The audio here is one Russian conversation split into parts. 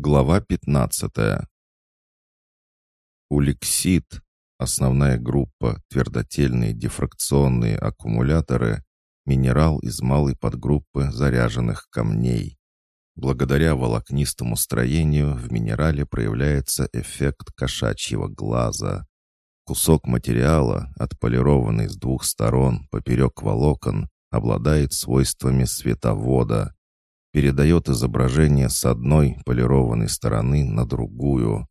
Глава 15. Уликсид, основная группа твердотельные дифракционные аккумуляторы, минерал из малой подгруппы заряженных камней. Благодаря волокнистому строению в минерале проявляется эффект кошачьего глаза. Кусок материала, отполированный с двух сторон поперек волокон, обладает свойствами световода – передает изображение с одной полированной стороны на другую.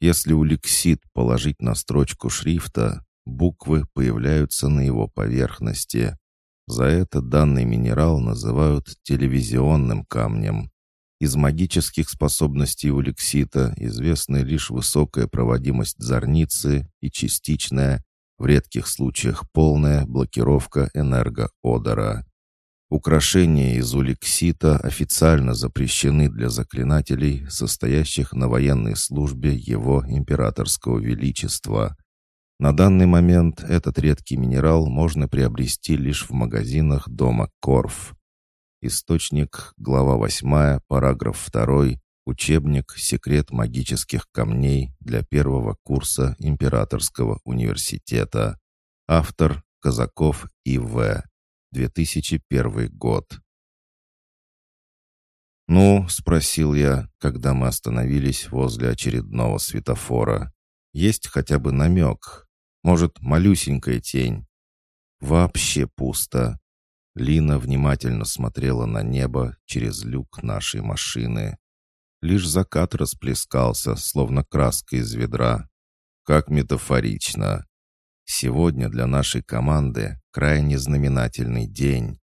Если уликсит положить на строчку шрифта, буквы появляются на его поверхности. За это данный минерал называют телевизионным камнем. Из магических способностей уликсита известны лишь высокая проводимость зорницы и частичная, в редких случаях полная блокировка энергоодора. Украшения из уликсита официально запрещены для заклинателей, состоящих на военной службе его императорского величества. На данный момент этот редкий минерал можно приобрести лишь в магазинах дома Корф. Источник, глава 8, параграф 2, учебник «Секрет магических камней» для первого курса Императорского университета. Автор Казаков И.В. 2001 год. «Ну?» — спросил я, когда мы остановились возле очередного светофора. «Есть хотя бы намек? Может, малюсенькая тень?» «Вообще пусто». Лина внимательно смотрела на небо через люк нашей машины. Лишь закат расплескался, словно краска из ведра. Как метафорично. Сегодня для нашей команды крайне знаменательный день.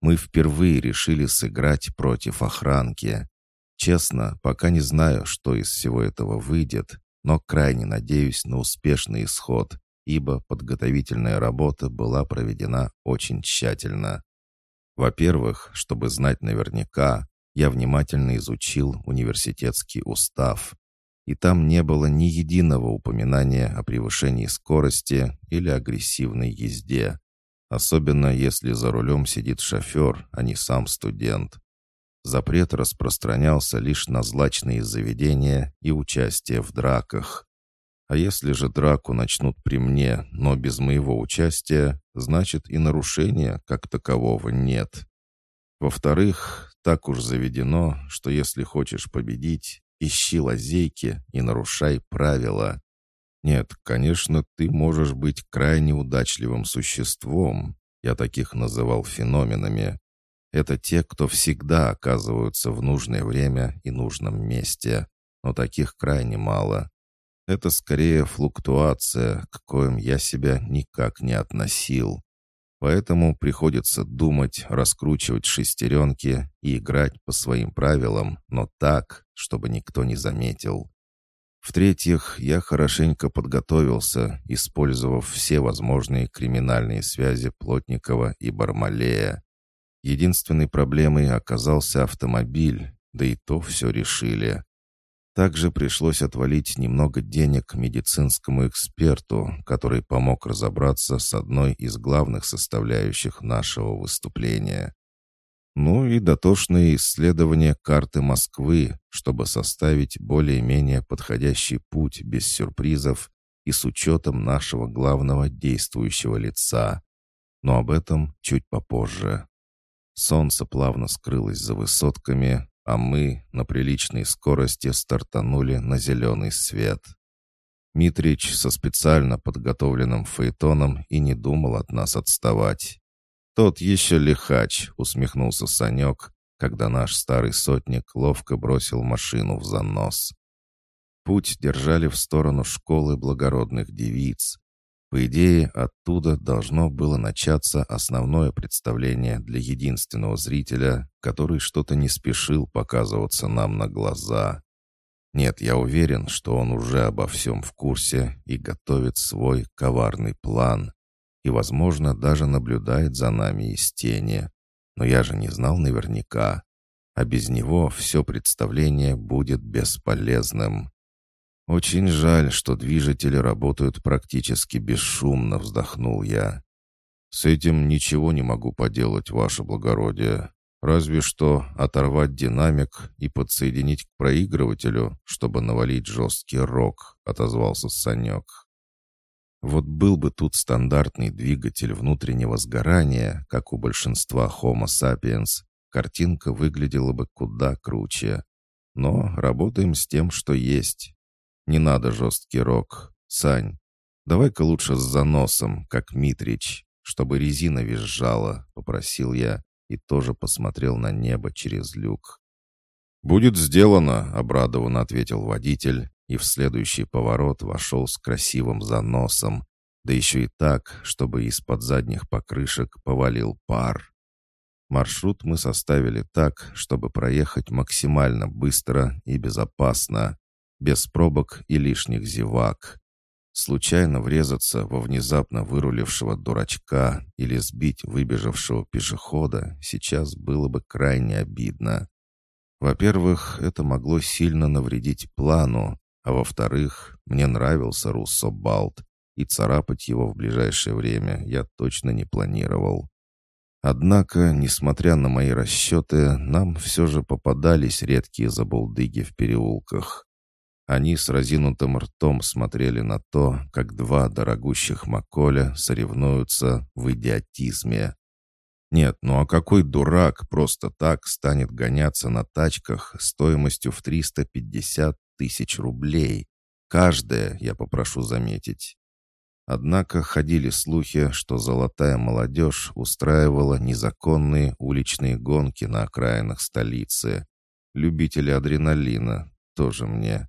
Мы впервые решили сыграть против охранки. Честно, пока не знаю, что из всего этого выйдет, но крайне надеюсь на успешный исход, ибо подготовительная работа была проведена очень тщательно. Во-первых, чтобы знать наверняка, я внимательно изучил университетский устав и там не было ни единого упоминания о превышении скорости или агрессивной езде, особенно если за рулем сидит шофер, а не сам студент. Запрет распространялся лишь на злачные заведения и участие в драках. А если же драку начнут при мне, но без моего участия, значит и нарушения как такового нет. Во-вторых, так уж заведено, что если хочешь победить, ищи лазейки и нарушай правила. Нет, конечно, ты можешь быть крайне удачливым существом. Я таких называл феноменами. Это те, кто всегда оказываются в нужное время и нужном месте. Но таких крайне мало. Это скорее флуктуация, к коим я себя никак не относил. Поэтому приходится думать, раскручивать шестеренки и играть по своим правилам, но так, чтобы никто не заметил. В-третьих, я хорошенько подготовился, использовав все возможные криминальные связи Плотникова и Бармалея. Единственной проблемой оказался автомобиль, да и то все решили. Также пришлось отвалить немного денег медицинскому эксперту, который помог разобраться с одной из главных составляющих нашего выступления. Ну и дотошное исследование карты Москвы, чтобы составить более-менее подходящий путь без сюрпризов и с учетом нашего главного действующего лица. Но об этом чуть попозже. Солнце плавно скрылось за высотками, а мы на приличной скорости стартанули на зеленый свет. Митрич со специально подготовленным фаэтоном и не думал от нас отставать. «Тот еще лихач», — усмехнулся Санек, когда наш старый сотник ловко бросил машину в занос. Путь держали в сторону школы благородных девиц, по идее, оттуда должно было начаться основное представление для единственного зрителя, который что-то не спешил показываться нам на глаза. Нет, я уверен, что он уже обо всем в курсе и готовит свой коварный план. И, возможно, даже наблюдает за нами из тени. Но я же не знал наверняка. А без него все представление будет бесполезным. «Очень жаль, что движители работают практически бесшумно», — вздохнул я. «С этим ничего не могу поделать, ваше благородие. Разве что оторвать динамик и подсоединить к проигрывателю, чтобы навалить жесткий рок, отозвался Санек. Вот был бы тут стандартный двигатель внутреннего сгорания, как у большинства Homo sapiens, картинка выглядела бы куда круче. Но работаем с тем, что есть. Не надо жесткий рок. Сань, давай-ка лучше с заносом, как Митрич, чтобы резина визжала, попросил я и тоже посмотрел на небо через люк. «Будет сделано», — обрадованно ответил водитель, и в следующий поворот вошел с красивым заносом, да еще и так, чтобы из-под задних покрышек повалил пар. Маршрут мы составили так, чтобы проехать максимально быстро и безопасно, без пробок и лишних зевак. Случайно врезаться во внезапно вырулившего дурачка или сбить выбежавшего пешехода сейчас было бы крайне обидно. Во-первых, это могло сильно навредить плану, а во-вторых, мне нравился Руссо Балт, и царапать его в ближайшее время я точно не планировал. Однако, несмотря на мои расчеты, нам все же попадались редкие забулдыги в переулках. Они с разинутым ртом смотрели на то, как два дорогущих Маколя соревнуются в идиотизме. Нет, ну а какой дурак просто так станет гоняться на тачках стоимостью в 350 тысяч рублей? Каждая, я попрошу заметить. Однако ходили слухи, что золотая молодежь устраивала незаконные уличные гонки на окраинах столицы. Любители адреналина, тоже мне.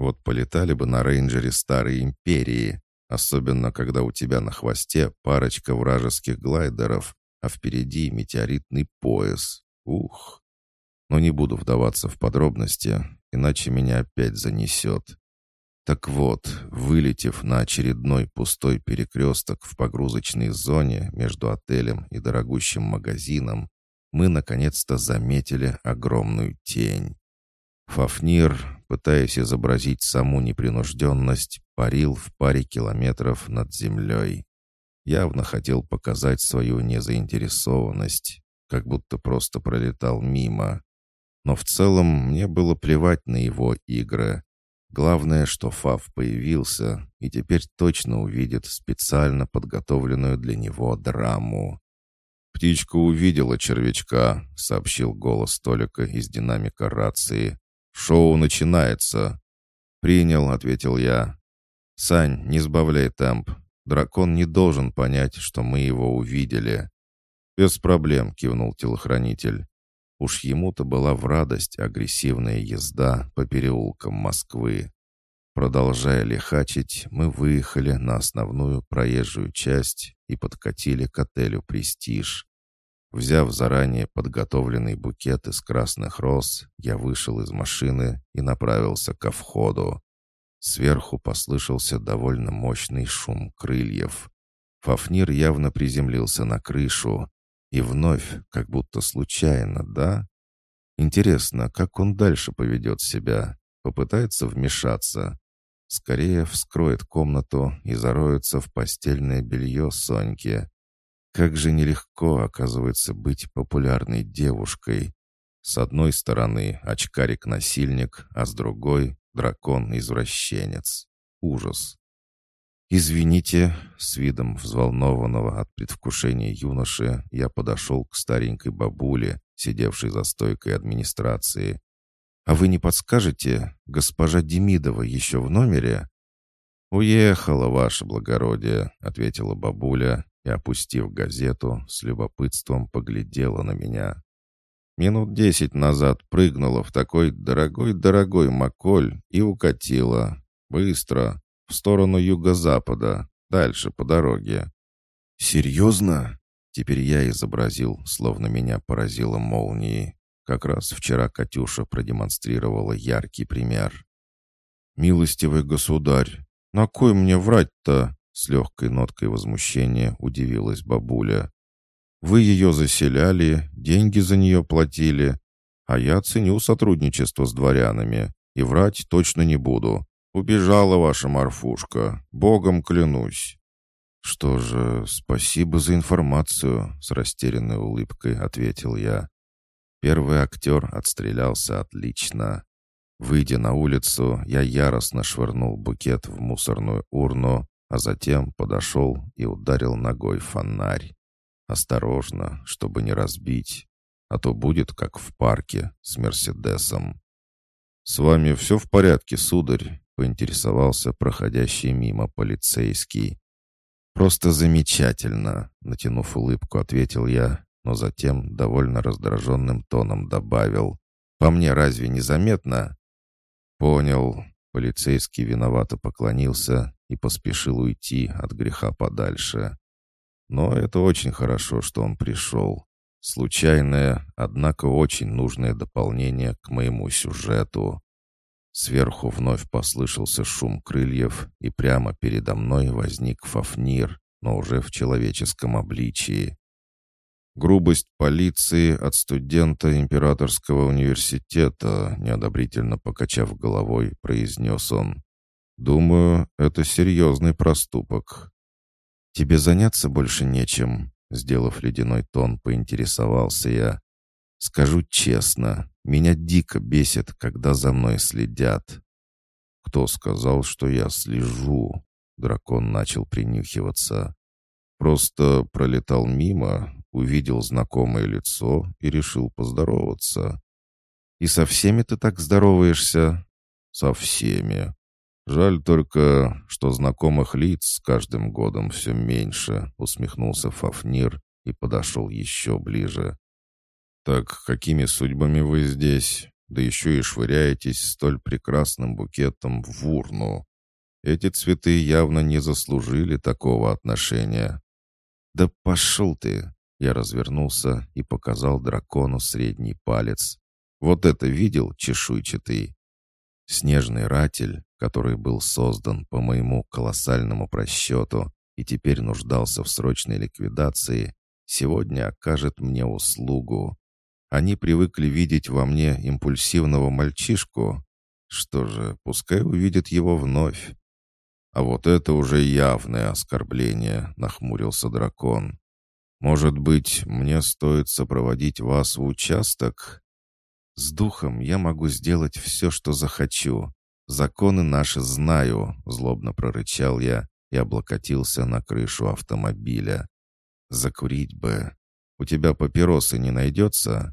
Вот полетали бы на рейнджере Старой Империи, особенно когда у тебя на хвосте парочка вражеских глайдеров, а впереди метеоритный пояс. Ух! Но не буду вдаваться в подробности, иначе меня опять занесет. Так вот, вылетев на очередной пустой перекресток в погрузочной зоне между отелем и дорогущим магазином, мы наконец-то заметили огромную тень. Фафнир, пытаясь изобразить саму непринужденность, парил в паре километров над землей. Явно хотел показать свою незаинтересованность, как будто просто пролетал мимо. Но в целом мне было плевать на его игры. Главное, что Фав появился и теперь точно увидит специально подготовленную для него драму. «Птичка увидела червячка», — сообщил голос Толика из динамика рации. «Шоу начинается». «Принял», — ответил я. «Сань, не сбавляй темп. Дракон не должен понять, что мы его увидели». «Без проблем», — кивнул телохранитель. Уж ему-то была в радость агрессивная езда по переулкам Москвы. Продолжая лихачить, мы выехали на основную проезжую часть и подкатили к отелю «Престиж». Взяв заранее подготовленный букет из красных роз, я вышел из машины и направился ко входу. Сверху послышался довольно мощный шум крыльев. Фафнир явно приземлился на крышу, и вновь, как будто случайно, да? Интересно, как он дальше поведет себя? Попытается вмешаться? Скорее вскроет комнату и зароется в постельное белье Соньки. Как же нелегко, оказывается, быть популярной девушкой. С одной стороны очкарик-насильник, а с другой — дракон-извращенец. Ужас. «Извините», — с видом взволнованного от предвкушения юноши я подошел к старенькой бабуле, сидевшей за стойкой администрации. «А вы не подскажете, госпожа Демидова еще в номере?» «Уехала, ваше благородие», — ответила бабуля и, опустив газету, с любопытством поглядела на меня. Минут десять назад прыгнула в такой дорогой-дорогой маколь и укатила. Быстро, в сторону юго-запада, дальше по дороге. «Серьезно?» Теперь я изобразил, словно меня поразило молнией. Как раз вчера Катюша продемонстрировала яркий пример. «Милостивый государь, на кой мне врать-то?» С легкой ноткой возмущения удивилась бабуля. «Вы ее заселяли, деньги за нее платили, а я ценю сотрудничество с дворянами и врать точно не буду. «Убежала ваша морфушка, богом клянусь». «Что же, спасибо за информацию», — с растерянной улыбкой ответил я. Первый актер отстрелялся отлично. Выйдя на улицу, я яростно швырнул букет в мусорную урну, а затем подошел и ударил ногой фонарь. Осторожно, чтобы не разбить, а то будет как в парке с Мерседесом. «С вами все в порядке, сударь?» — поинтересовался проходящий мимо полицейский. «Просто замечательно», — натянув улыбку, ответил я, но затем довольно раздраженным тоном добавил. «По мне разве не заметно?» «Понял». Полицейский виновато поклонился и поспешил уйти от греха подальше. Но это очень хорошо, что он пришел. Случайное, однако очень нужное дополнение к моему сюжету. Сверху вновь послышался шум крыльев, и прямо передо мной возник Фафнир, но уже в человеческом обличии. Грубость полиции от студента Императорского университета, неодобрительно покачав головой, произнес он. «Думаю, это серьезный проступок». «Тебе заняться больше нечем», Сделав ледяной тон, поинтересовался я. «Скажу честно, меня дико бесит, когда за мной следят». «Кто сказал, что я слежу?» Дракон начал принюхиваться. «Просто пролетал мимо, увидел знакомое лицо и решил поздороваться». «И со всеми ты так здороваешься?» «Со всеми. Жаль только, что знакомых лиц с каждым годом все меньше, усмехнулся Фафнир и подошел еще ближе. Так какими судьбами вы здесь? Да еще и швыряетесь столь прекрасным букетом в урну. Эти цветы явно не заслужили такого отношения. Да пошел ты! Я развернулся и показал дракону средний палец. Вот это видел, чешуйчатый? Снежный ратель, который был создан по моему колоссальному просчету и теперь нуждался в срочной ликвидации, сегодня окажет мне услугу. Они привыкли видеть во мне импульсивного мальчишку. Что же, пускай увидят его вновь. А вот это уже явное оскорбление, нахмурился дракон. Может быть, мне стоит сопроводить вас в участок? С духом я могу сделать все, что захочу. Законы наши знаю, злобно прорычал я и облокотился на крышу автомобиля. Закурить бы. У тебя папиросы не найдется?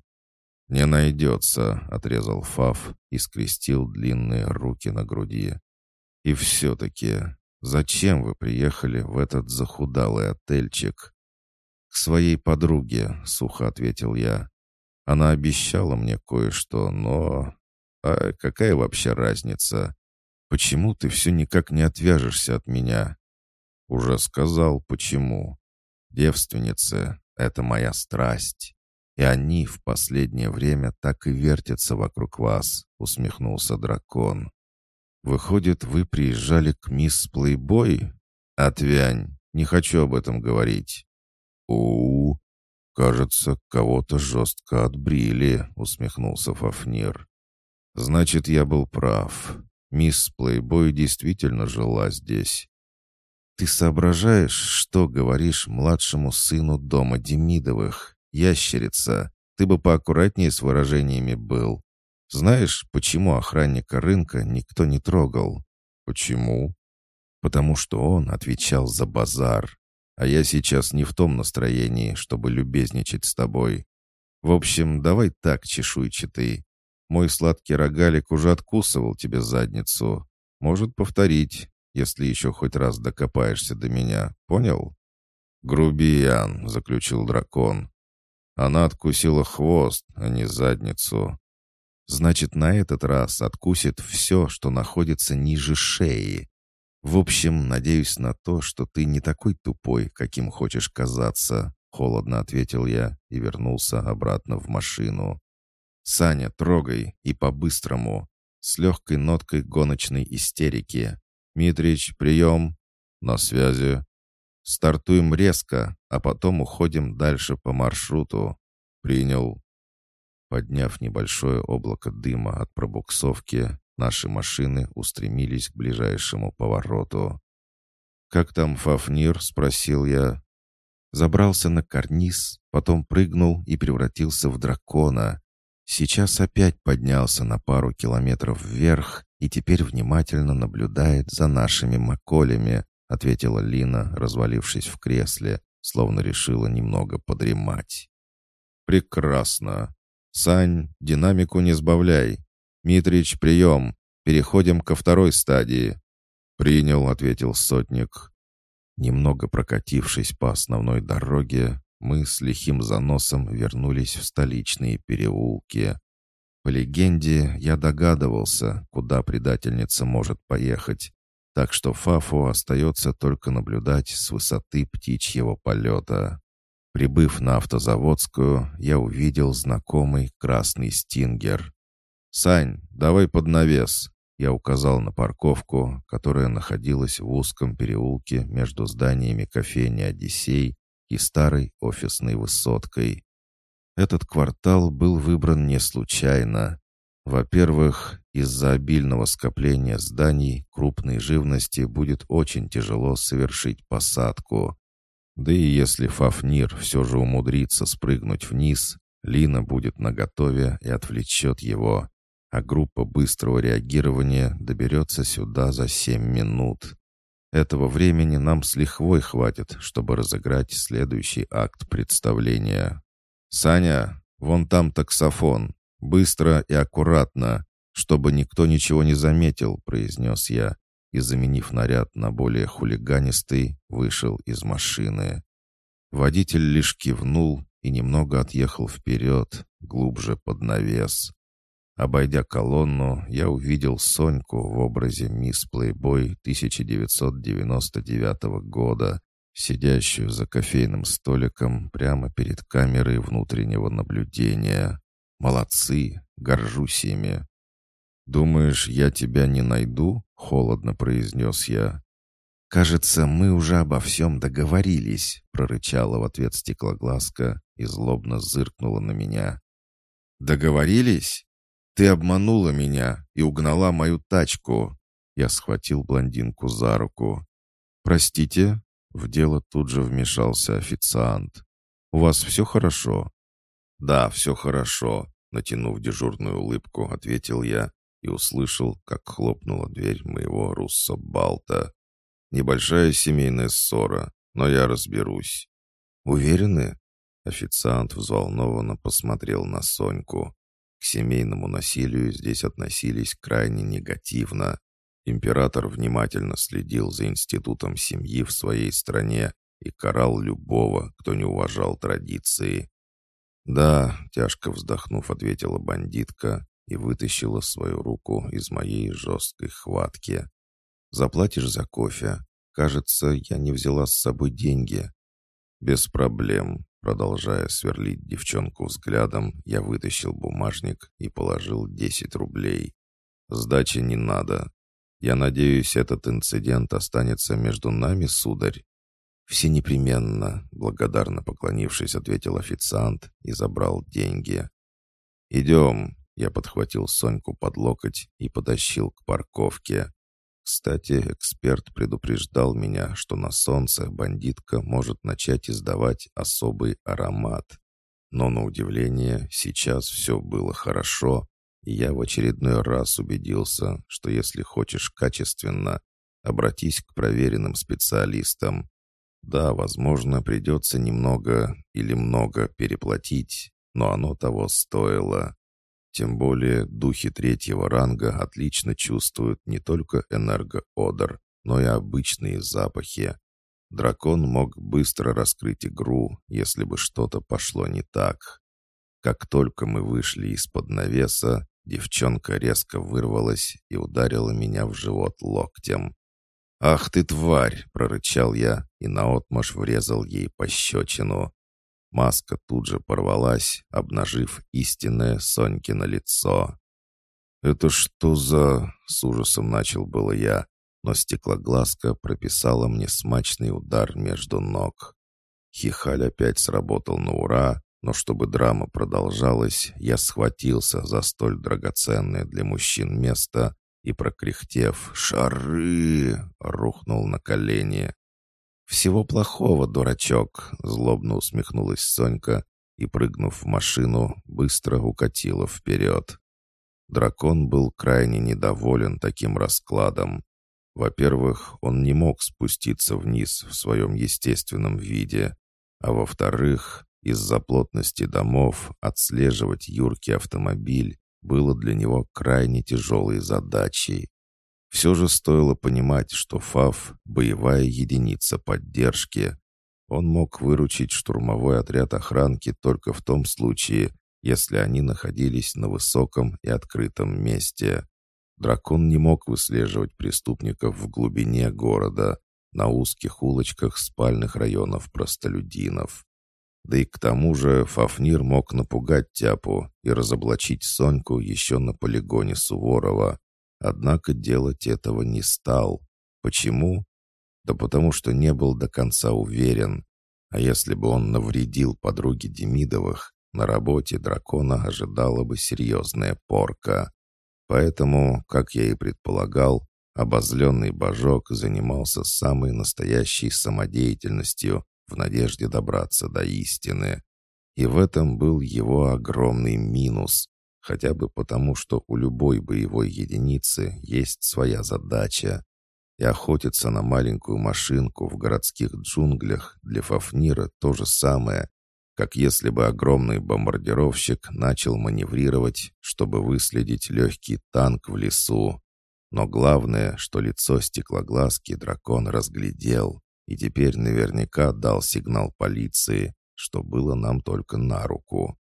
Не найдется, отрезал Фав и скрестил длинные руки на груди. И все-таки, зачем вы приехали в этот захудалый отельчик? К своей подруге, сухо ответил я. Она обещала мне кое-что, но... А какая вообще разница? Почему ты все никак не отвяжешься от меня? Уже сказал, почему. Девственницы — это моя страсть. И они в последнее время так и вертятся вокруг вас, усмехнулся дракон. Выходит, вы приезжали к мисс Плейбой? Отвянь, не хочу об этом говорить. у, -у «Кажется, кого-то жестко отбрили», — усмехнулся Фафнир. «Значит, я был прав. Мисс Плейбой действительно жила здесь». «Ты соображаешь, что говоришь младшему сыну дома Демидовых? Ящерица, ты бы поаккуратнее с выражениями был. Знаешь, почему охранника рынка никто не трогал?» «Почему?» «Потому что он отвечал за базар. А я сейчас не в том настроении, чтобы любезничать с тобой. В общем, давай так, чешуйчатый. Мой сладкий рогалик уже откусывал тебе задницу. Может повторить, если еще хоть раз докопаешься до меня. Понял? Грубиян, заключил дракон. Она откусила хвост, а не задницу. Значит, на этот раз откусит все, что находится ниже шеи. В общем, надеюсь на то, что ты не такой тупой, каким хочешь казаться, холодно ответил я и вернулся обратно в машину. Саня, трогай и по-быстрому, с легкой ноткой гоночной истерики. Митрич, прием. На связи. Стартуем резко, а потом уходим дальше по маршруту. Принял. Подняв небольшое облако дыма от пробуксовки, Наши машины устремились к ближайшему повороту. «Как там Фафнир?» — спросил я. Забрался на карниз, потом прыгнул и превратился в дракона. Сейчас опять поднялся на пару километров вверх и теперь внимательно наблюдает за нашими маколями, ответила Лина, развалившись в кресле, словно решила немного подремать. «Прекрасно. Сань, динамику не сбавляй. Митрич, прием. Переходим ко второй стадии». «Принял», — ответил сотник. Немного прокатившись по основной дороге, мы с лихим заносом вернулись в столичные переулки. По легенде, я догадывался, куда предательница может поехать, так что Фафу остается только наблюдать с высоты птичьего полета. Прибыв на автозаводскую, я увидел знакомый красный стингер. «Сань, давай под навес!» Я указал на парковку, которая находилась в узком переулке между зданиями кофейни «Одиссей» и старой офисной высоткой. Этот квартал был выбран не случайно. Во-первых, из-за обильного скопления зданий крупной живности будет очень тяжело совершить посадку. Да и если Фафнир все же умудрится спрыгнуть вниз, Лина будет наготове и отвлечет его, а группа быстрого реагирования доберется сюда за семь минут. Этого времени нам с лихвой хватит, чтобы разыграть следующий акт представления. «Саня, вон там таксофон. «Быстро и аккуратно, чтобы никто ничего не заметил», — произнес я, и, заменив наряд на более хулиганистый, вышел из машины. Водитель лишь кивнул и немного отъехал вперед, глубже под навес. Обойдя колонну, я увидел Соньку в образе мисс Плейбой 1999 года, сидящую за кофейным столиком прямо перед камерой внутреннего наблюдения. Молодцы, горжусь ими. «Думаешь, я тебя не найду?» — холодно произнес я. «Кажется, мы уже обо всем договорились», — прорычала в ответ стеклоглазка и злобно зыркнула на меня. «Договорились? Ты обманула меня и угнала мою тачку». Я схватил блондинку за руку. «Простите?» — в дело тут же вмешался официант. «У вас все хорошо?» «Да, все хорошо», — натянув дежурную улыбку, ответил я и услышал, как хлопнула дверь моего руссо-балта. «Небольшая семейная ссора, но я разберусь». «Уверены?» Официант взволнованно посмотрел на Соньку. К семейному насилию здесь относились крайне негативно. Император внимательно следил за институтом семьи в своей стране и карал любого, кто не уважал традиции. «Да», — тяжко вздохнув, ответила бандитка и вытащила свою руку из моей жесткой хватки. «Заплатишь за кофе? Кажется, я не взяла с собой деньги». «Без проблем», — продолжая сверлить девчонку взглядом, я вытащил бумажник и положил десять рублей. «Сдачи не надо. Я надеюсь, этот инцидент останется между нами, сударь?» «Все непременно», — благодарно поклонившись, ответил официант и забрал деньги. «Идем», — я подхватил Соньку под локоть и потащил к парковке. Кстати, эксперт предупреждал меня, что на солнце бандитка может начать издавать особый аромат. Но, на удивление, сейчас все было хорошо, и я в очередной раз убедился, что если хочешь качественно, обратись к проверенным специалистам. Да, возможно, придется немного или много переплатить, но оно того стоило. Тем более духи третьего ранга отлично чувствуют не только энергоодор, но и обычные запахи. Дракон мог быстро раскрыть игру, если бы что-то пошло не так. Как только мы вышли из-под навеса, девчонка резко вырвалась и ударила меня в живот локтем. «Ах ты, тварь!» — прорычал я и наотмашь врезал ей пощечину. Маска тут же порвалась, обнажив истинное Сонькино лицо. «Это что за...» — с ужасом начал было я, но стеклоглазка прописала мне смачный удар между ног. Хихаль опять сработал на ура, но чтобы драма продолжалась, я схватился за столь драгоценное для мужчин место и, прокряхтев «Шары!», рухнул на колени. «Всего плохого, дурачок!» — злобно усмехнулась Сонька и, прыгнув в машину, быстро укатила вперед. Дракон был крайне недоволен таким раскладом. Во-первых, он не мог спуститься вниз в своем естественном виде, а во-вторых, из-за плотности домов отслеживать юркий автомобиль было для него крайне тяжелой задачей. Все же стоило понимать, что ФАФ — боевая единица поддержки. Он мог выручить штурмовой отряд охранки только в том случае, если они находились на высоком и открытом месте. Дракон не мог выслеживать преступников в глубине города, на узких улочках спальных районов простолюдинов. Да и к тому же Фафнир мог напугать Тяпу и разоблачить Соньку еще на полигоне Суворова. Однако делать этого не стал. Почему? Да потому что не был до конца уверен. А если бы он навредил подруге Демидовых, на работе дракона ожидала бы серьезная порка. Поэтому, как я и предполагал, обозленный божок занимался самой настоящей самодеятельностью в надежде добраться до истины. И в этом был его огромный минус, хотя бы потому, что у любой боевой единицы есть своя задача. И охотиться на маленькую машинку в городских джунглях для Фафнира то же самое, как если бы огромный бомбардировщик начал маневрировать, чтобы выследить легкий танк в лесу. Но главное, что лицо стеклоглазки дракон разглядел и теперь наверняка дал сигнал полиции, что было нам только на руку.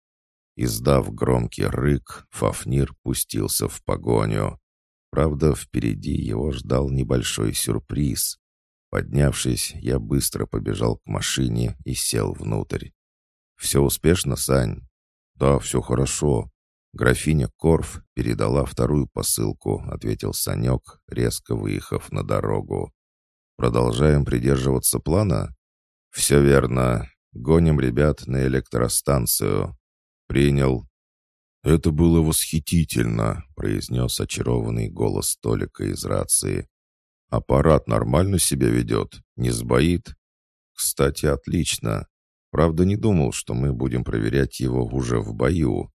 Издав громкий рык, Фафнир пустился в погоню. Правда, впереди его ждал небольшой сюрприз. Поднявшись, я быстро побежал к машине и сел внутрь. «Все успешно, Сань?» «Да, все хорошо». Графиня Корф передала вторую посылку, ответил Санек, резко выехав на дорогу. «Продолжаем придерживаться плана?» «Все верно. Гоним ребят на электростанцию». «Принял». «Это было восхитительно», — произнес очарованный голос Толика из рации. «Аппарат нормально себя ведет? Не сбоит?» «Кстати, отлично. Правда, не думал, что мы будем проверять его уже в бою.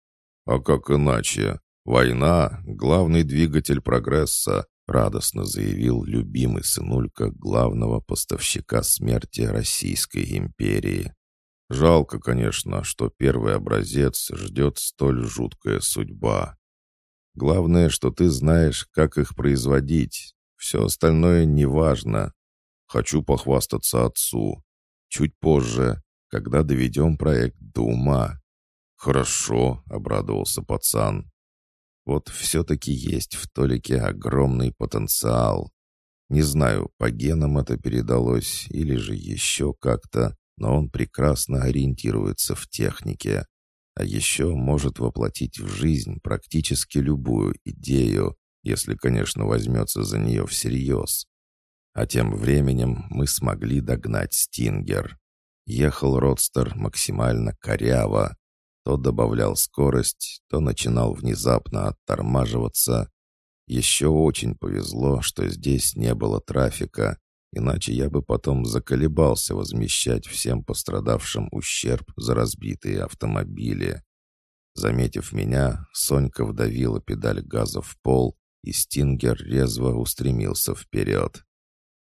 А как иначе? Война — главный двигатель прогресса, радостно заявил любимый сынулька главного поставщика смерти Российской империи. Жалко, конечно, что первый образец ждет столь жуткая судьба. Главное, что ты знаешь, как их производить. Все остальное неважно. Хочу похвастаться отцу. Чуть позже, когда доведем проект до ума». «Хорошо», — обрадовался пацан. «Вот все-таки есть в Толике огромный потенциал. Не знаю, по генам это передалось или же еще как-то, но он прекрасно ориентируется в технике, а еще может воплотить в жизнь практически любую идею, если, конечно, возьмется за нее всерьез. А тем временем мы смогли догнать Стингер. Ехал Родстер максимально коряво. То добавлял скорость, то начинал внезапно оттормаживаться. Еще очень повезло, что здесь не было трафика, иначе я бы потом заколебался возмещать всем пострадавшим ущерб за разбитые автомобили. Заметив меня, Сонька вдавила педаль газа в пол, и Стингер резво устремился вперед.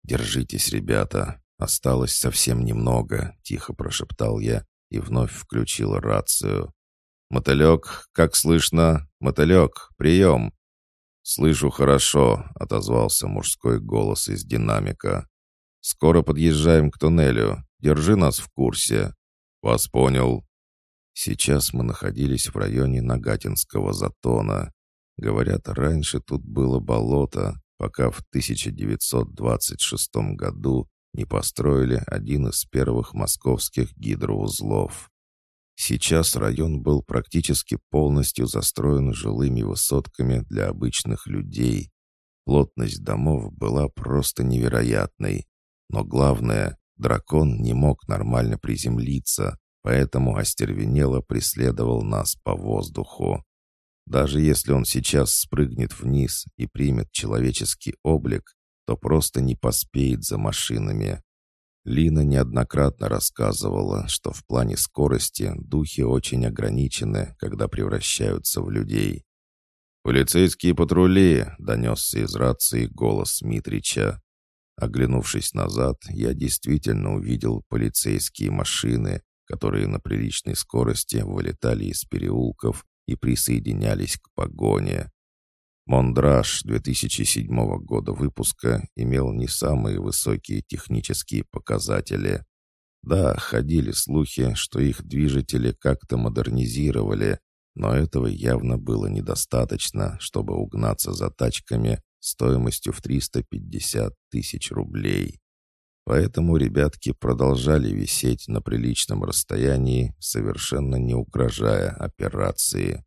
«Держитесь, ребята, «Осталось совсем немного», — тихо прошептал я и вновь включил рацию. «Мотылек, как слышно? Мотылек, прием!» «Слышу хорошо», — отозвался мужской голос из динамика. «Скоро подъезжаем к туннелю. Держи нас в курсе». «Вас понял». Сейчас мы находились в районе Нагатинского затона. Говорят, раньше тут было болото, пока в 1926 году не построили один из первых московских гидроузлов. Сейчас район был практически полностью застроен жилыми высотками для обычных людей. Плотность домов была просто невероятной. Но главное, дракон не мог нормально приземлиться, поэтому остервенело преследовал нас по воздуху. Даже если он сейчас спрыгнет вниз и примет человеческий облик, то просто не поспеет за машинами. Лина неоднократно рассказывала, что в плане скорости духи очень ограничены, когда превращаются в людей. «Полицейские патрули!» — донесся из рации голос Митрича. Оглянувшись назад, я действительно увидел полицейские машины, которые на приличной скорости вылетали из переулков и присоединялись к погоне. Мондраж 2007 года выпуска имел не самые высокие технические показатели. Да, ходили слухи, что их движители как-то модернизировали, но этого явно было недостаточно, чтобы угнаться за тачками стоимостью в 350 тысяч рублей. Поэтому ребятки продолжали висеть на приличном расстоянии, совершенно не угрожая операции.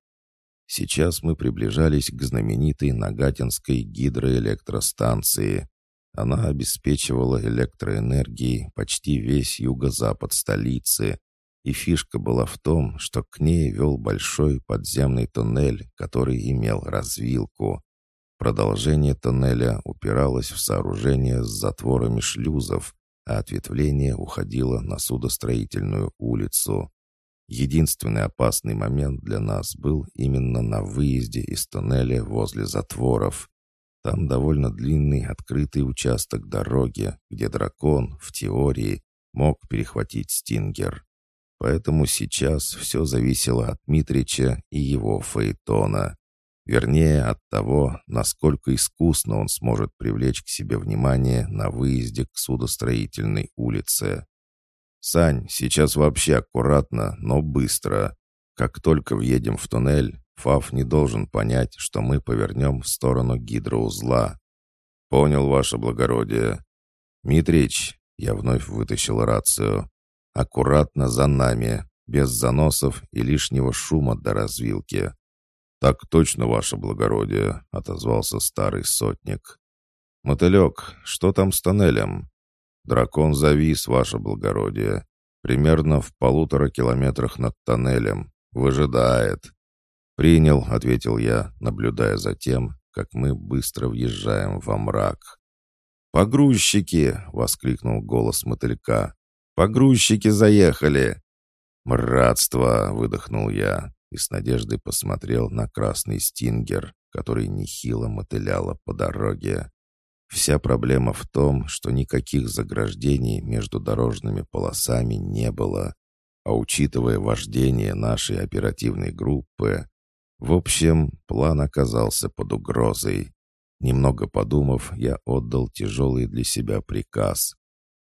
Сейчас мы приближались к знаменитой Нагатинской гидроэлектростанции. Она обеспечивала электроэнергией почти весь юго-запад столицы, и фишка была в том, что к ней вел большой подземный туннель, который имел развилку. Продолжение тоннеля упиралось в сооружение с затворами шлюзов, а ответвление уходило на судостроительную улицу. Единственный опасный момент для нас был именно на выезде из тоннеля возле затворов. Там довольно длинный открытый участок дороги, где дракон, в теории, мог перехватить стингер. Поэтому сейчас все зависело от Митрича и его фаэтона. Вернее, от того, насколько искусно он сможет привлечь к себе внимание на выезде к судостроительной улице. «Сань, сейчас вообще аккуратно, но быстро. Как только въедем в туннель, Фав не должен понять, что мы повернем в сторону гидроузла». «Понял, ваше благородие». «Митрич», — я вновь вытащил рацию, — «аккуратно за нами, без заносов и лишнего шума до развилки». «Так точно, ваше благородие», — отозвался старый сотник. «Мотылек, что там с тоннелем?» Дракон завис, ваше благородие. Примерно в полутора километрах над тоннелем. Выжидает. «Принял», — ответил я, наблюдая за тем, как мы быстро въезжаем во мрак. «Погрузчики!» — воскликнул голос мотылька. «Погрузчики заехали!» «Мратство!» — выдохнул я и с надеждой посмотрел на красный стингер, который нехило мотыляло по дороге. Вся проблема в том, что никаких заграждений между дорожными полосами не было. А учитывая вождение нашей оперативной группы, в общем, план оказался под угрозой. Немного подумав, я отдал тяжелый для себя приказ.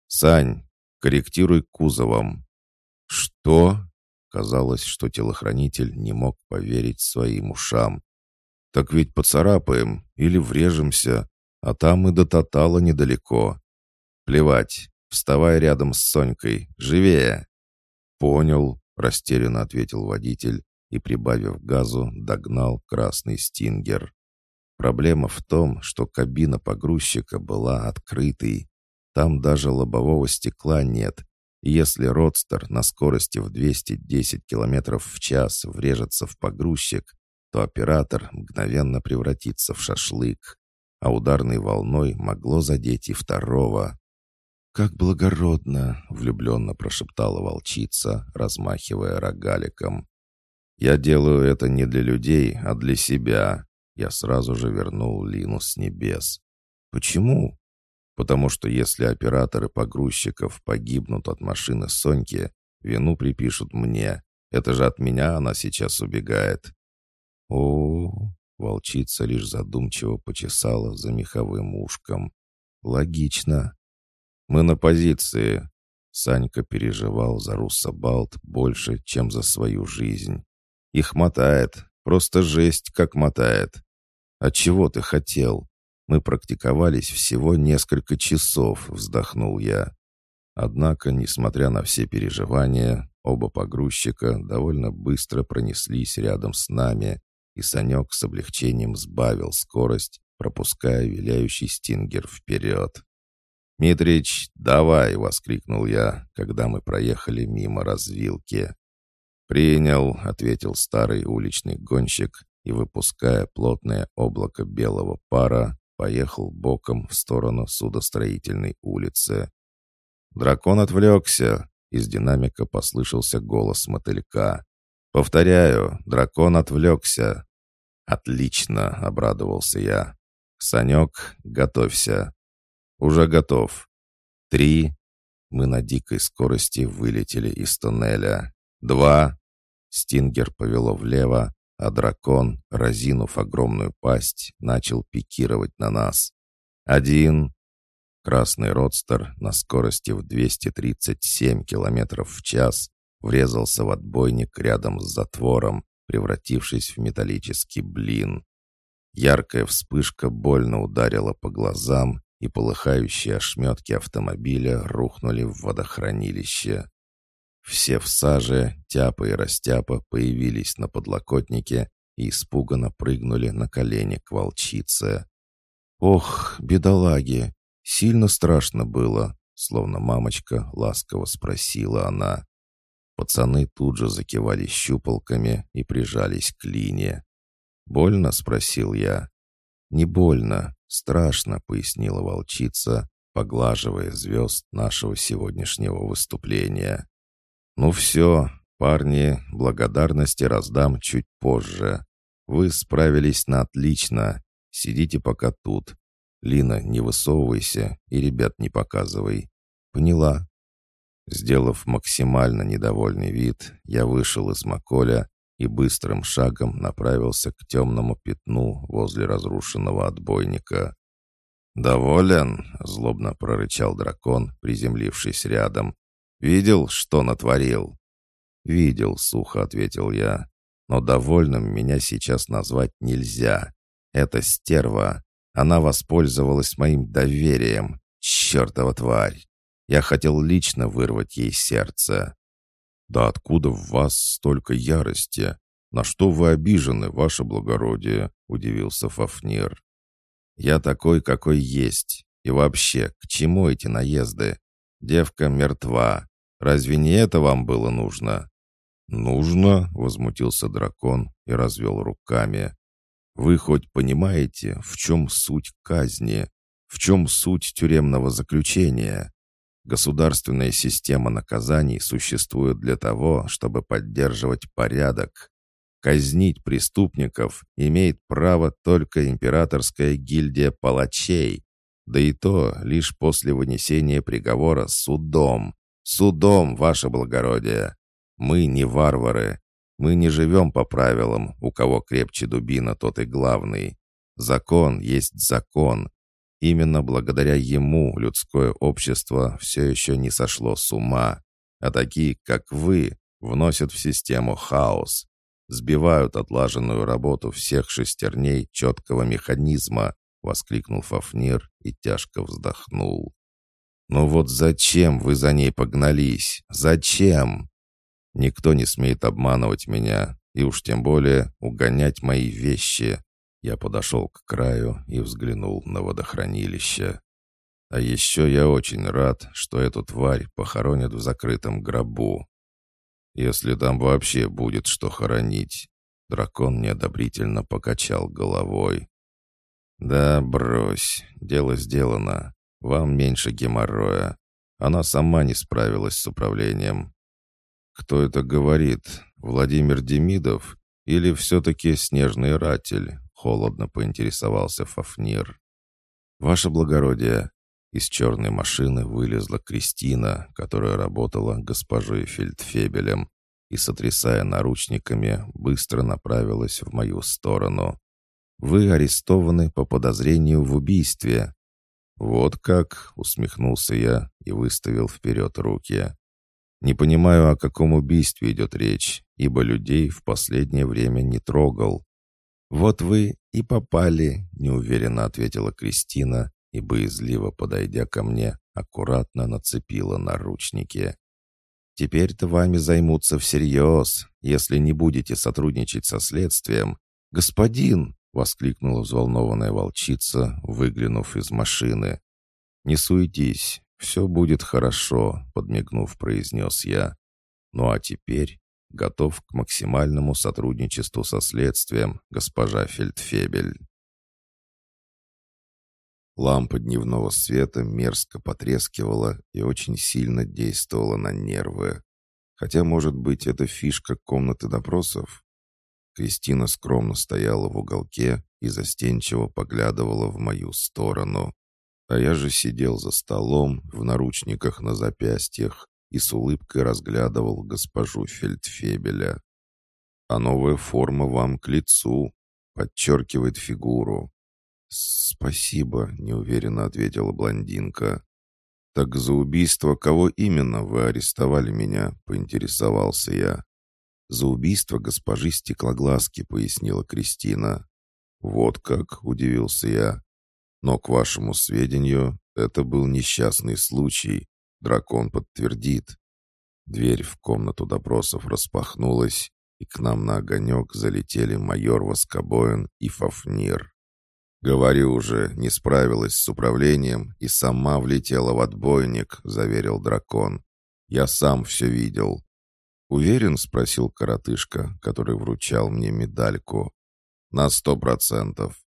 «Сань, корректируй кузовом». «Что?» Казалось, что телохранитель не мог поверить своим ушам. «Так ведь поцарапаем или врежемся, а там и до Татала недалеко. Плевать, вставай рядом с Сонькой, живее!» «Понял», — растерянно ответил водитель и, прибавив газу, догнал красный стингер. Проблема в том, что кабина погрузчика была открытой. Там даже лобового стекла нет, и если родстер на скорости в 210 км в час врежется в погрузчик, то оператор мгновенно превратится в шашлык а ударной волной могло задеть и второго. «Как благородно!» — влюбленно прошептала волчица, размахивая рогаликом. «Я делаю это не для людей, а для себя». Я сразу же вернул Лину с небес. «Почему?» «Потому что если операторы погрузчиков погибнут от машины Соньки, вину припишут мне. Это же от меня она сейчас убегает». «О, Волчица лишь задумчиво почесала за меховым ушком. «Логично. Мы на позиции». Санька переживал за Руссобалт больше, чем за свою жизнь. «Их мотает. Просто жесть, как мотает. А чего ты хотел? Мы практиковались всего несколько часов», — вздохнул я. Однако, несмотря на все переживания, оба погрузчика довольно быстро пронеслись рядом с нами, и Санек с облегчением сбавил скорость, пропуская виляющий стингер вперед. «Митрич, давай!» — воскликнул я, когда мы проехали мимо развилки. «Принял», — ответил старый уличный гонщик и, выпуская плотное облако белого пара, поехал боком в сторону судостроительной улицы. дракон отвлекся!» Из динамика послышался голос мотылька. «Повторяю, дракон отвлекся!» «Отлично!» — обрадовался я. «Санек, готовься!» «Уже готов!» «Три!» Мы на дикой скорости вылетели из туннеля. «Два!» Стингер повело влево, а дракон, разинув огромную пасть, начал пикировать на нас. «Один!» Красный родстер на скорости в 237 км в час врезался в отбойник рядом с затвором, превратившись в металлический блин. Яркая вспышка больно ударила по глазам, и полыхающие ошметки автомобиля рухнули в водохранилище. Все в саже, тяпа и растяпа появились на подлокотнике и испуганно прыгнули на колени к волчице. «Ох, бедолаги! Сильно страшно было!» Словно мамочка ласково спросила она. Пацаны тут же закивали щупалками и прижались к линии. «Больно?» — спросил я. «Не больно, страшно», — пояснила волчица, поглаживая звезд нашего сегодняшнего выступления. «Ну все, парни, благодарности раздам чуть позже. Вы справились на отлично. Сидите пока тут. Лина, не высовывайся и ребят не показывай. Поняла?» Сделав максимально недовольный вид, я вышел из Маколя и быстрым шагом направился к темному пятну возле разрушенного отбойника. «Доволен?» — злобно прорычал дракон, приземлившись рядом. «Видел, что натворил?» «Видел», — сухо ответил я. «Но довольным меня сейчас назвать нельзя. Это стерва. Она воспользовалась моим доверием. Чертова тварь! Я хотел лично вырвать ей сердце». «Да откуда в вас столько ярости? На что вы обижены, ваше благородие?» — удивился Фафнир. «Я такой, какой есть. И вообще, к чему эти наезды? Девка мертва. Разве не это вам было нужно?» «Нужно?» — возмутился дракон и развел руками. «Вы хоть понимаете, в чем суть казни? В чем суть тюремного заключения? Государственная система наказаний существует для того, чтобы поддерживать порядок. Казнить преступников имеет право только императорская гильдия палачей, да и то лишь после вынесения приговора судом. Судом, ваше благородие. Мы не варвары. Мы не живем по правилам, у кого крепче дубина, тот и главный. Закон есть закон, Именно благодаря ему людское общество все еще не сошло с ума, а такие, как вы, вносят в систему хаос, сбивают отлаженную работу всех шестерней четкого механизма, воскликнул Фафнир и тяжко вздохнул. «Ну вот зачем вы за ней погнались? Зачем? Никто не смеет обманывать меня, и уж тем более угонять мои вещи. Я подошел к краю и взглянул на водохранилище. А еще я очень рад, что эту тварь похоронят в закрытом гробу. Если там вообще будет что хоронить. Дракон неодобрительно покачал головой. «Да, брось, дело сделано. Вам меньше геморроя. Она сама не справилась с управлением». «Кто это говорит? Владимир Демидов? Или все-таки Снежный Ратель?» Холодно поинтересовался Фафнир. «Ваше благородие!» Из черной машины вылезла Кристина, которая работала госпожой Фельдфебелем, и, сотрясая наручниками, быстро направилась в мою сторону. «Вы арестованы по подозрению в убийстве». «Вот как!» — усмехнулся я и выставил вперед руки. «Не понимаю, о каком убийстве идет речь, ибо людей в последнее время не трогал. «Вот вы и попали», — неуверенно ответила Кристина и, боязливо подойдя ко мне, аккуратно нацепила наручники. «Теперь-то вами займутся всерьез, если не будете сотрудничать со следствием. Господин!» — воскликнула взволнованная волчица, выглянув из машины. «Не суетись, все будет хорошо», — подмигнув, произнес я. «Ну а теперь готов к максимальному сотрудничеству со следствием, госпожа Фельдфебель. Лампа дневного света мерзко потрескивала и очень сильно действовала на нервы. Хотя, может быть, это фишка комнаты допросов? Кристина скромно стояла в уголке и застенчиво поглядывала в мою сторону. А я же сидел за столом, в наручниках на запястьях и с улыбкой разглядывал госпожу Фельдфебеля. «А новая форма вам к лицу», подчеркивает фигуру. «Спасибо», — неуверенно ответила блондинка. «Так за убийство кого именно вы арестовали меня?» — поинтересовался я. «За убийство госпожи Стеклоглазки», — пояснила Кристина. «Вот как?» — удивился я. «Но, к вашему сведению, это был несчастный случай. Дракон подтвердит». Дверь в комнату допросов распахнулась, и к нам на огонек залетели майор Воскобоин и Фафнир. «Говорю уже, не справилась с управлением и сама влетела в отбойник», — заверил дракон. «Я сам все видел». «Уверен?» — спросил коротышка, который вручал мне медальку. «На сто процентов».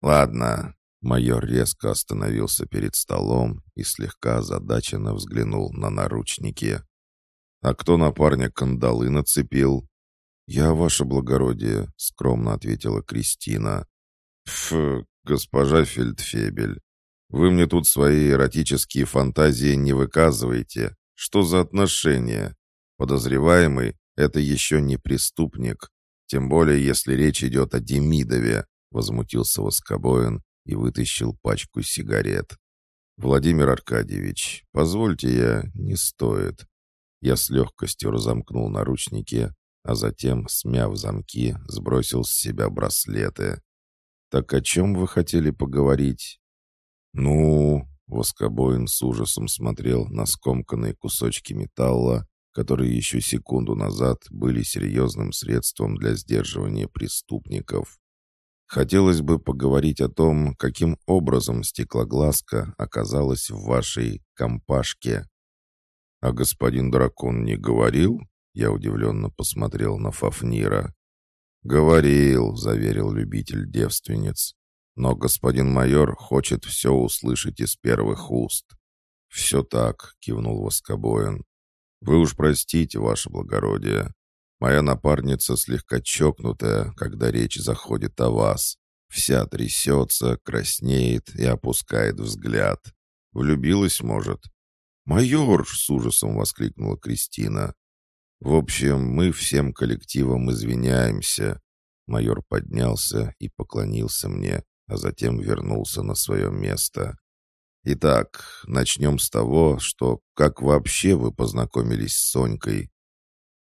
«Ладно». Майор резко остановился перед столом и слегка озадаченно взглянул на наручники. «А кто напарник кандалы нацепил?» «Я, ваше благородие», — скромно ответила Кристина. «Фу, госпожа Фельдфебель, вы мне тут свои эротические фантазии не выказываете. Что за отношения? Подозреваемый — это еще не преступник, тем более если речь идет о Демидове», — возмутился Воскобоин и вытащил пачку сигарет. «Владимир Аркадьевич, позвольте я, не стоит». Я с легкостью разомкнул наручники, а затем, смяв замки, сбросил с себя браслеты. «Так о чем вы хотели поговорить?» «Ну...» — Воскобоин с ужасом смотрел на скомканные кусочки металла, которые еще секунду назад были серьезным средством для сдерживания преступников. «Хотелось бы поговорить о том, каким образом стеклоглазка оказалась в вашей компашке». «А господин дракон не говорил?» Я удивленно посмотрел на Фафнира. «Говорил», — заверил любитель девственниц. «Но господин майор хочет все услышать из первых уст». «Все так», — кивнул Воскобоин. «Вы уж простите, ваше благородие. Моя напарница слегка чокнутая, когда речь заходит о вас. Вся трясется, краснеет и опускает взгляд. Влюбилась, может?» «Майор!» — с ужасом воскликнула Кристина. В общем, мы всем коллективом извиняемся. Майор поднялся и поклонился мне, а затем вернулся на свое место. Итак, начнем с того, что как вообще вы познакомились с Сонькой?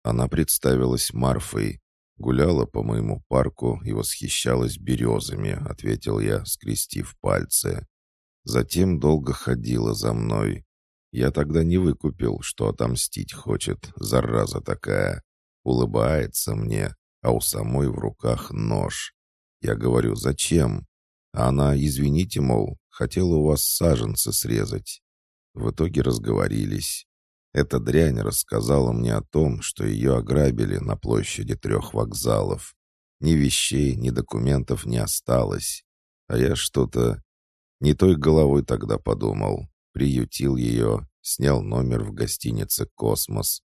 Она представилась Марфой, гуляла по моему парку и восхищалась березами, ответил я, скрестив пальцы. Затем долго ходила за мной. Я тогда не выкупил, что отомстить хочет, зараза такая. Улыбается мне, а у самой в руках нож. Я говорю, зачем? А она, извините, мол, хотела у вас саженцы срезать. В итоге разговорились. Эта дрянь рассказала мне о том, что ее ограбили на площади трех вокзалов. Ни вещей, ни документов не осталось. А я что-то не той головой тогда подумал приютил ее, снял номер в гостинице «Космос».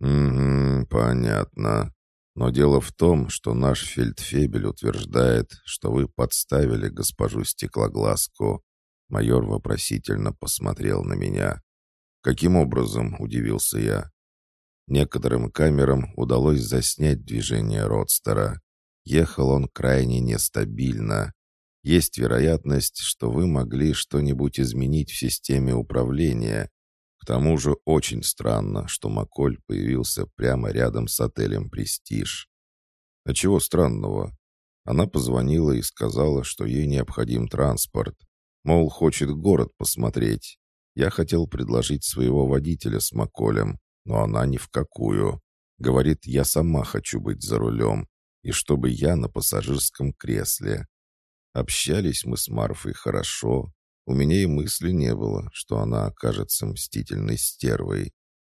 «Угу, понятно. Но дело в том, что наш фельдфебель утверждает, что вы подставили госпожу Стеклоглазку». Майор вопросительно посмотрел на меня. «Каким образом?» — удивился я. Некоторым камерам удалось заснять движение Родстера. Ехал он крайне нестабильно. Есть вероятность, что вы могли что-нибудь изменить в системе управления. К тому же очень странно, что Маколь появился прямо рядом с отелем «Престиж». А чего странного? Она позвонила и сказала, что ей необходим транспорт. Мол, хочет город посмотреть. Я хотел предложить своего водителя с Маколем, но она ни в какую. Говорит, я сама хочу быть за рулем, и чтобы я на пассажирском кресле. Общались мы с Марфой хорошо. У меня и мысли не было, что она окажется мстительной стервой.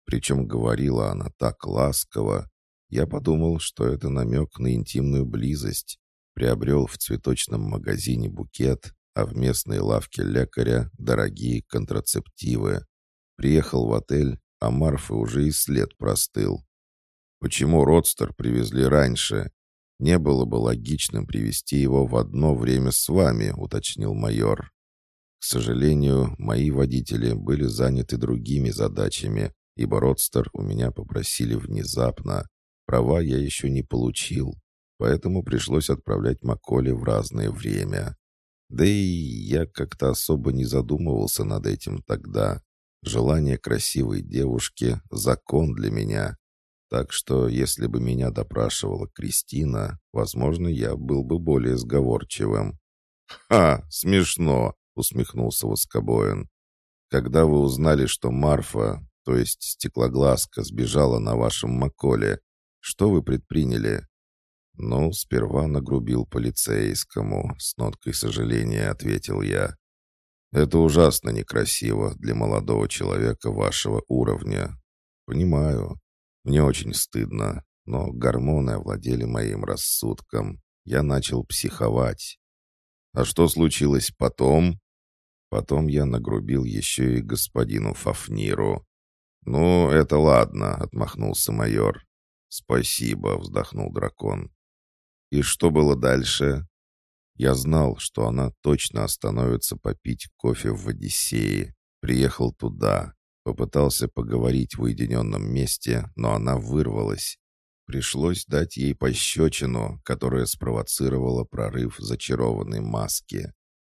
Причем говорила она так ласково. Я подумал, что это намек на интимную близость. Приобрел в цветочном магазине букет а в местной лавке лекаря дорогие контрацептивы. Приехал в отель, а Марфы уже и след простыл. Почему родстер привезли раньше? Не было бы логичным привести его в одно время с вами, уточнил майор. К сожалению, мои водители были заняты другими задачами, ибо родстер у меня попросили внезапно. Права я еще не получил, поэтому пришлось отправлять Маколи в разное время. Да и я как-то особо не задумывался над этим тогда. Желание красивой девушки — закон для меня. Так что, если бы меня допрашивала Кристина, возможно, я был бы более сговорчивым. «Ха! Смешно!» — усмехнулся Воскобоин. «Когда вы узнали, что Марфа, то есть стеклоглазка, сбежала на вашем Маколе, что вы предприняли?» «Ну, сперва нагрубил полицейскому», — с ноткой сожаления ответил я. Это ужасно некрасиво для молодого человека вашего уровня. Понимаю. Мне очень стыдно, но гормоны овладели моим рассудком. Я начал психовать. А что случилось потом? Потом я нагрубил еще и господину Фафниру. «Ну, это ладно», — отмахнулся майор. «Спасибо», — вздохнул дракон. «И что было дальше?» Я знал, что она точно остановится попить кофе в Одиссее. Приехал туда. Попытался поговорить в уединенном месте, но она вырвалась. Пришлось дать ей пощечину, которая спровоцировала прорыв зачарованной маски.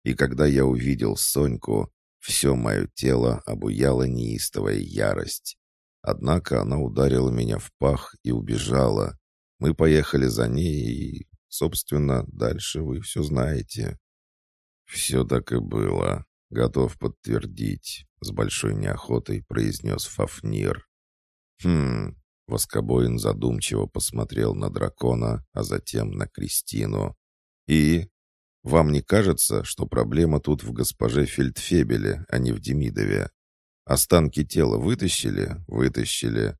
И когда я увидел Соньку, все мое тело обуяла неистовая ярость. Однако она ударила меня в пах и убежала. Мы поехали за ней, и Собственно, дальше вы все знаете». «Все так и было. Готов подтвердить», — с большой неохотой произнес Фафнир. «Хм...» — Воскобоин задумчиво посмотрел на дракона, а затем на Кристину. «И? Вам не кажется, что проблема тут в госпоже Фельдфебеле, а не в Демидове? Останки тела вытащили? Вытащили.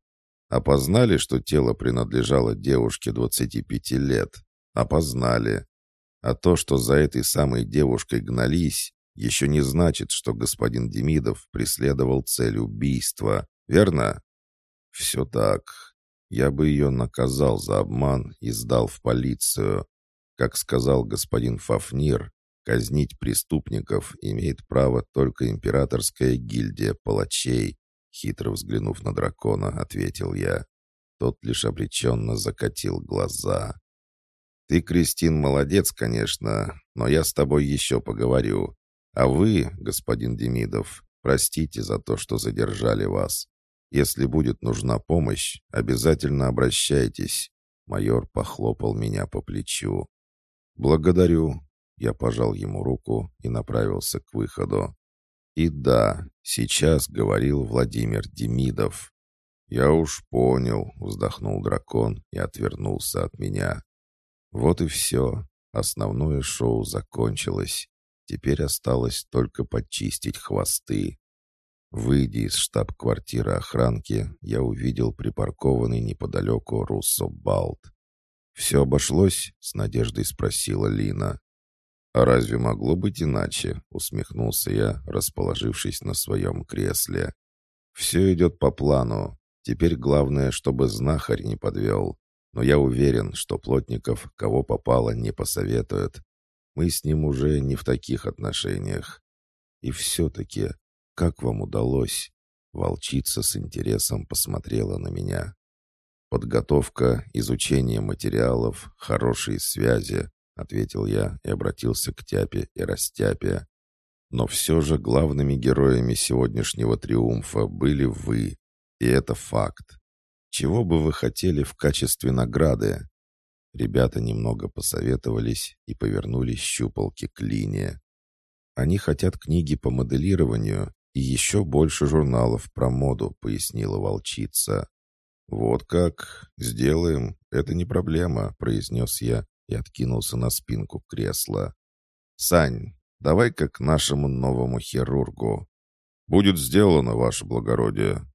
Опознали, что тело принадлежало девушке 25 лет? Опознали. А то, что за этой самой девушкой гнались, еще не значит, что господин Демидов преследовал цель убийства. Верно? Все так. Я бы ее наказал за обман и сдал в полицию. Как сказал господин Фафнир, казнить преступников имеет право только императорская гильдия палачей. Хитро взглянув на дракона, ответил я. Тот лишь обреченно закатил глаза. Ты, Кристин, молодец, конечно, но я с тобой еще поговорю. А вы, господин Демидов, простите за то, что задержали вас. Если будет нужна помощь, обязательно обращайтесь». Майор похлопал меня по плечу. «Благодарю». Я пожал ему руку и направился к выходу. «И да, сейчас говорил Владимир Демидов». «Я уж понял», — вздохнул дракон и отвернулся от меня. Вот и все. Основное шоу закончилось. Теперь осталось только почистить хвосты. Выйдя из штаб-квартиры охранки, я увидел припаркованный неподалеку Руссо Балт. «Все обошлось?» — с надеждой спросила Лина. «А разве могло быть иначе?» — усмехнулся я, расположившись на своем кресле. «Все идет по плану. Теперь главное, чтобы знахарь не подвел. Но я уверен, что Плотников кого попало не посоветует. Мы с ним уже не в таких отношениях. И все-таки, как вам удалось?» Волчица с интересом посмотрела на меня. «Подготовка, изучение материалов, хорошие связи», — ответил я и обратился к Тяпе и Растяпе. «Но все же главными героями сегодняшнего триумфа были вы, и это факт. Чего бы вы хотели в качестве награды?» Ребята немного посоветовались и повернули щупалки к линии. «Они хотят книги по моделированию и еще больше журналов про моду», — пояснила волчица. «Вот как? Сделаем. Это не проблема», — произнес я и откинулся на спинку кресла. «Сань, давай-ка к нашему новому хирургу». «Будет сделано, ваше благородие»,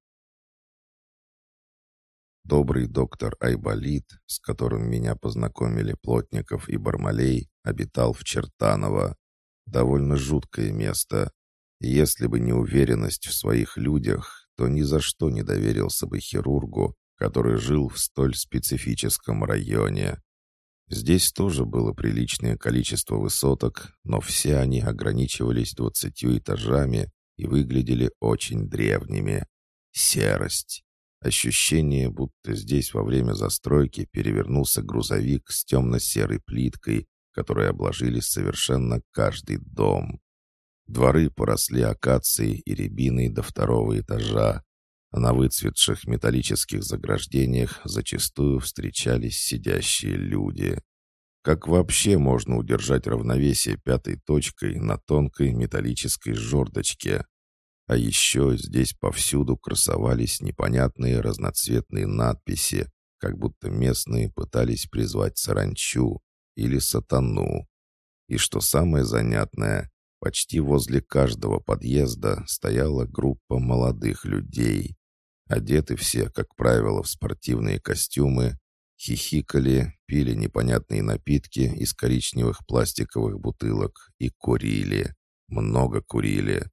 Добрый доктор Айболит, с которым меня познакомили Плотников и Бармалей, обитал в Чертаново. Довольно жуткое место. если бы не уверенность в своих людях, то ни за что не доверился бы хирургу, который жил в столь специфическом районе. Здесь тоже было приличное количество высоток, но все они ограничивались двадцатью этажами и выглядели очень древними. Серость. Ощущение, будто здесь во время застройки перевернулся грузовик с темно-серой плиткой, которой обложили совершенно каждый дом. Дворы поросли акацией и рябиной до второго этажа, на выцветших металлических заграждениях зачастую встречались сидящие люди. Как вообще можно удержать равновесие пятой точкой на тонкой металлической жердочке? А еще здесь повсюду красовались непонятные разноцветные надписи, как будто местные пытались призвать саранчу или сатану. И что самое занятное, почти возле каждого подъезда стояла группа молодых людей. Одеты все, как правило, в спортивные костюмы, хихикали, пили непонятные напитки из коричневых пластиковых бутылок и курили. Много курили.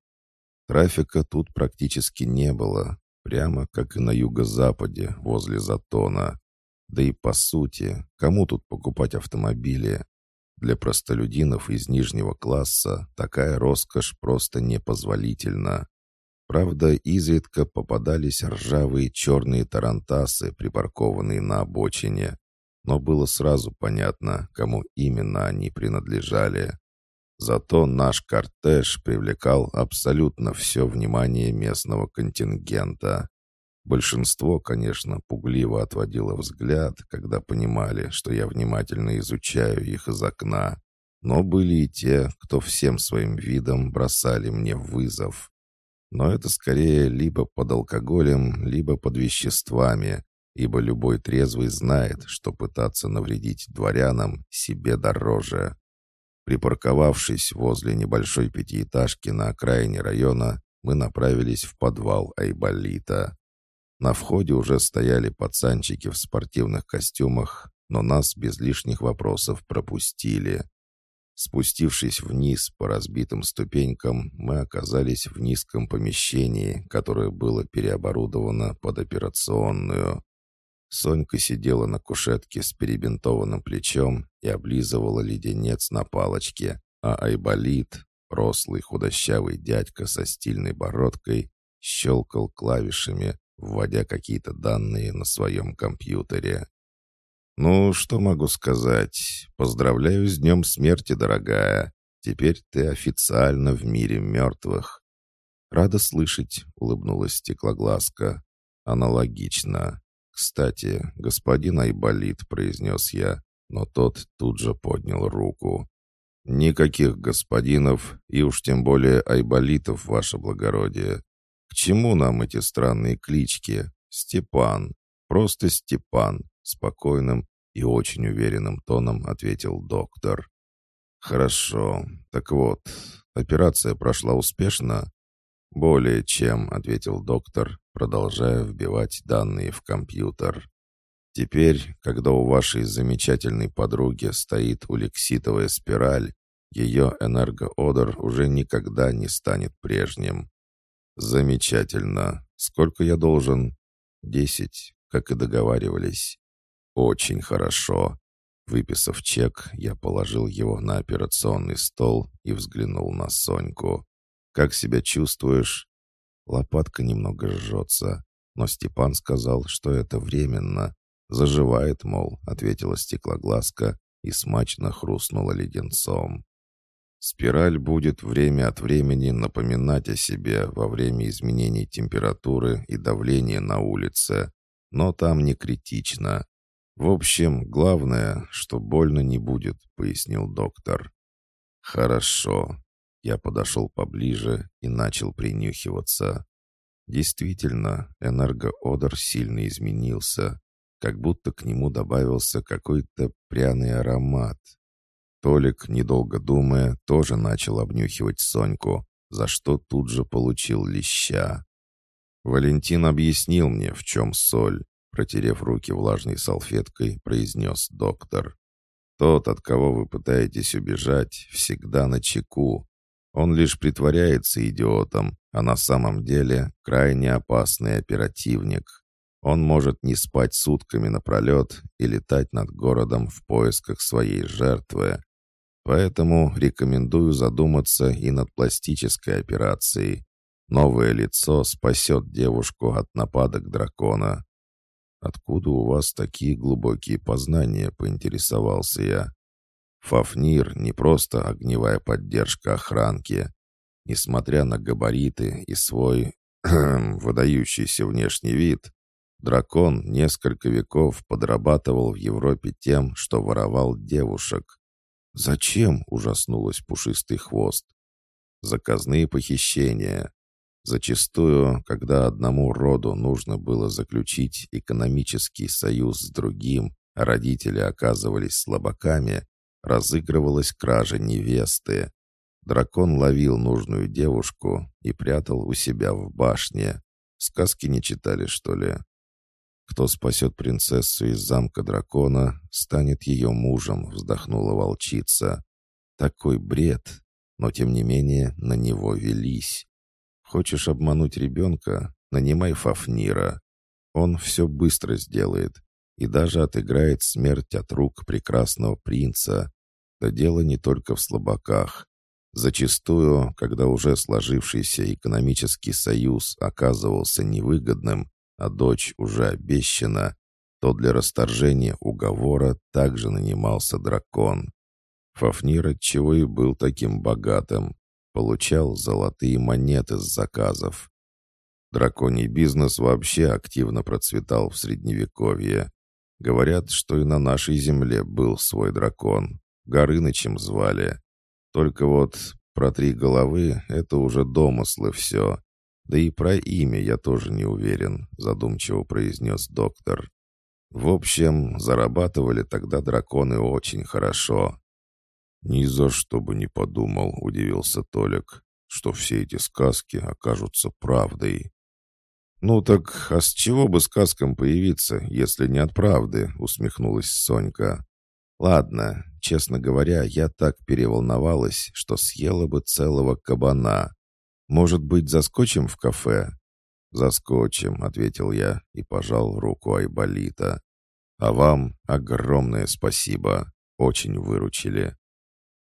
Трафика тут практически не было, прямо как и на юго-западе, возле Затона. Да и по сути, кому тут покупать автомобили? Для простолюдинов из нижнего класса такая роскошь просто непозволительна. Правда, изредка попадались ржавые черные тарантасы, припаркованные на обочине. Но было сразу понятно, кому именно они принадлежали. Зато наш кортеж привлекал абсолютно все внимание местного контингента. Большинство, конечно, пугливо отводило взгляд, когда понимали, что я внимательно изучаю их из окна. Но были и те, кто всем своим видом бросали мне вызов. Но это скорее либо под алкоголем, либо под веществами, ибо любой трезвый знает, что пытаться навредить дворянам себе дороже. Припарковавшись возле небольшой пятиэтажки на окраине района, мы направились в подвал Айболита. На входе уже стояли пацанчики в спортивных костюмах, но нас без лишних вопросов пропустили. Спустившись вниз по разбитым ступенькам, мы оказались в низком помещении, которое было переоборудовано под операционную. Сонька сидела на кушетке с перебинтованным плечом и облизывала леденец на палочке, а Айболит, рослый худощавый дядька со стильной бородкой, щелкал клавишами, вводя какие-то данные на своем компьютере. «Ну, что могу сказать? Поздравляю с днем смерти, дорогая. Теперь ты официально в мире мертвых». «Рада слышать», — улыбнулась стеклоглазка. «Аналогично. Кстати, господин Айболит», — произнес я, но тот тут же поднял руку. «Никаких господинов и уж тем более айболитов, ваше благородие. К чему нам эти странные клички? Степан. Просто Степан спокойным и очень уверенным тоном ответил доктор. «Хорошо. Так вот, операция прошла успешно?» «Более чем», — ответил доктор, продолжая вбивать данные в компьютер. «Теперь, когда у вашей замечательной подруги стоит улекситовая спираль, ее энергоодор уже никогда не станет прежним». «Замечательно. Сколько я должен?» «Десять, как и договаривались». «Очень хорошо». Выписав чек, я положил его на операционный стол и взглянул на Соньку. «Как себя чувствуешь?» Лопатка немного жжется, но Степан сказал, что это временно. «Заживает, мол», — ответила стеклоглазка и смачно хрустнула леденцом. Спираль будет время от времени напоминать о себе во время изменений температуры и давления на улице, но там не критично. «В общем, главное, что больно не будет», — пояснил доктор. «Хорошо». Я подошел поближе и начал принюхиваться. Действительно, энергоодор сильно изменился, как будто к нему добавился какой-то пряный аромат. Толик, недолго думая, тоже начал обнюхивать Соньку, за что тут же получил леща. Валентин объяснил мне, в чем соль, Протерев руки влажной салфеткой, произнес доктор. Тот, от кого вы пытаетесь убежать, всегда на чеку. Он лишь притворяется идиотом, а на самом деле крайне опасный оперативник. Он может не спать сутками напролет и летать над городом в поисках своей жертвы. Поэтому рекомендую задуматься и над пластической операцией. Новое лицо спасет девушку от нападок дракона. «Откуда у вас такие глубокие познания?» — поинтересовался я. Фафнир не просто огневая поддержка охранки. Несмотря на габариты и свой выдающийся внешний вид, дракон несколько веков подрабатывал в Европе тем, что воровал девушек. «Зачем?» — ужаснулась пушистый хвост. «Заказные похищения. Зачастую, когда одному роду нужно было заключить экономический союз с другим, а родители оказывались слабаками, разыгрывалась кража невесты. Дракон ловил нужную девушку и прятал у себя в башне. Сказки не читали, что ли? Кто спасет принцессу из замка дракона, станет ее мужем, вздохнула волчица. Такой бред, но тем не менее на него велись. Хочешь обмануть ребенка? Нанимай Фафнира. Он все быстро сделает и даже отыграет смерть от рук прекрасного принца. Да дело не только в слабаках. Зачастую, когда уже сложившийся экономический союз оказывался невыгодным, а дочь уже обещана, то для расторжения уговора также нанимался дракон. Фафнир отчего и был таким богатым, получал золотые монеты с заказов. Драконий бизнес вообще активно процветал в Средневековье. Говорят, что и на нашей земле был свой дракон. Горынычем звали. Только вот про три головы — это уже домыслы все. Да и про имя я тоже не уверен, задумчиво произнес доктор. В общем, зарабатывали тогда драконы очень хорошо. «Ни за что бы не подумал», — удивился Толик, «что все эти сказки окажутся правдой». «Ну так, а с чего бы сказкам появиться, если не от правды?» — усмехнулась Сонька. «Ладно, честно говоря, я так переволновалась, что съела бы целого кабана. «Может быть, заскочим в кафе?» «Заскочим», — ответил я и пожал руку Айболита. «А вам огромное спасибо. Очень выручили».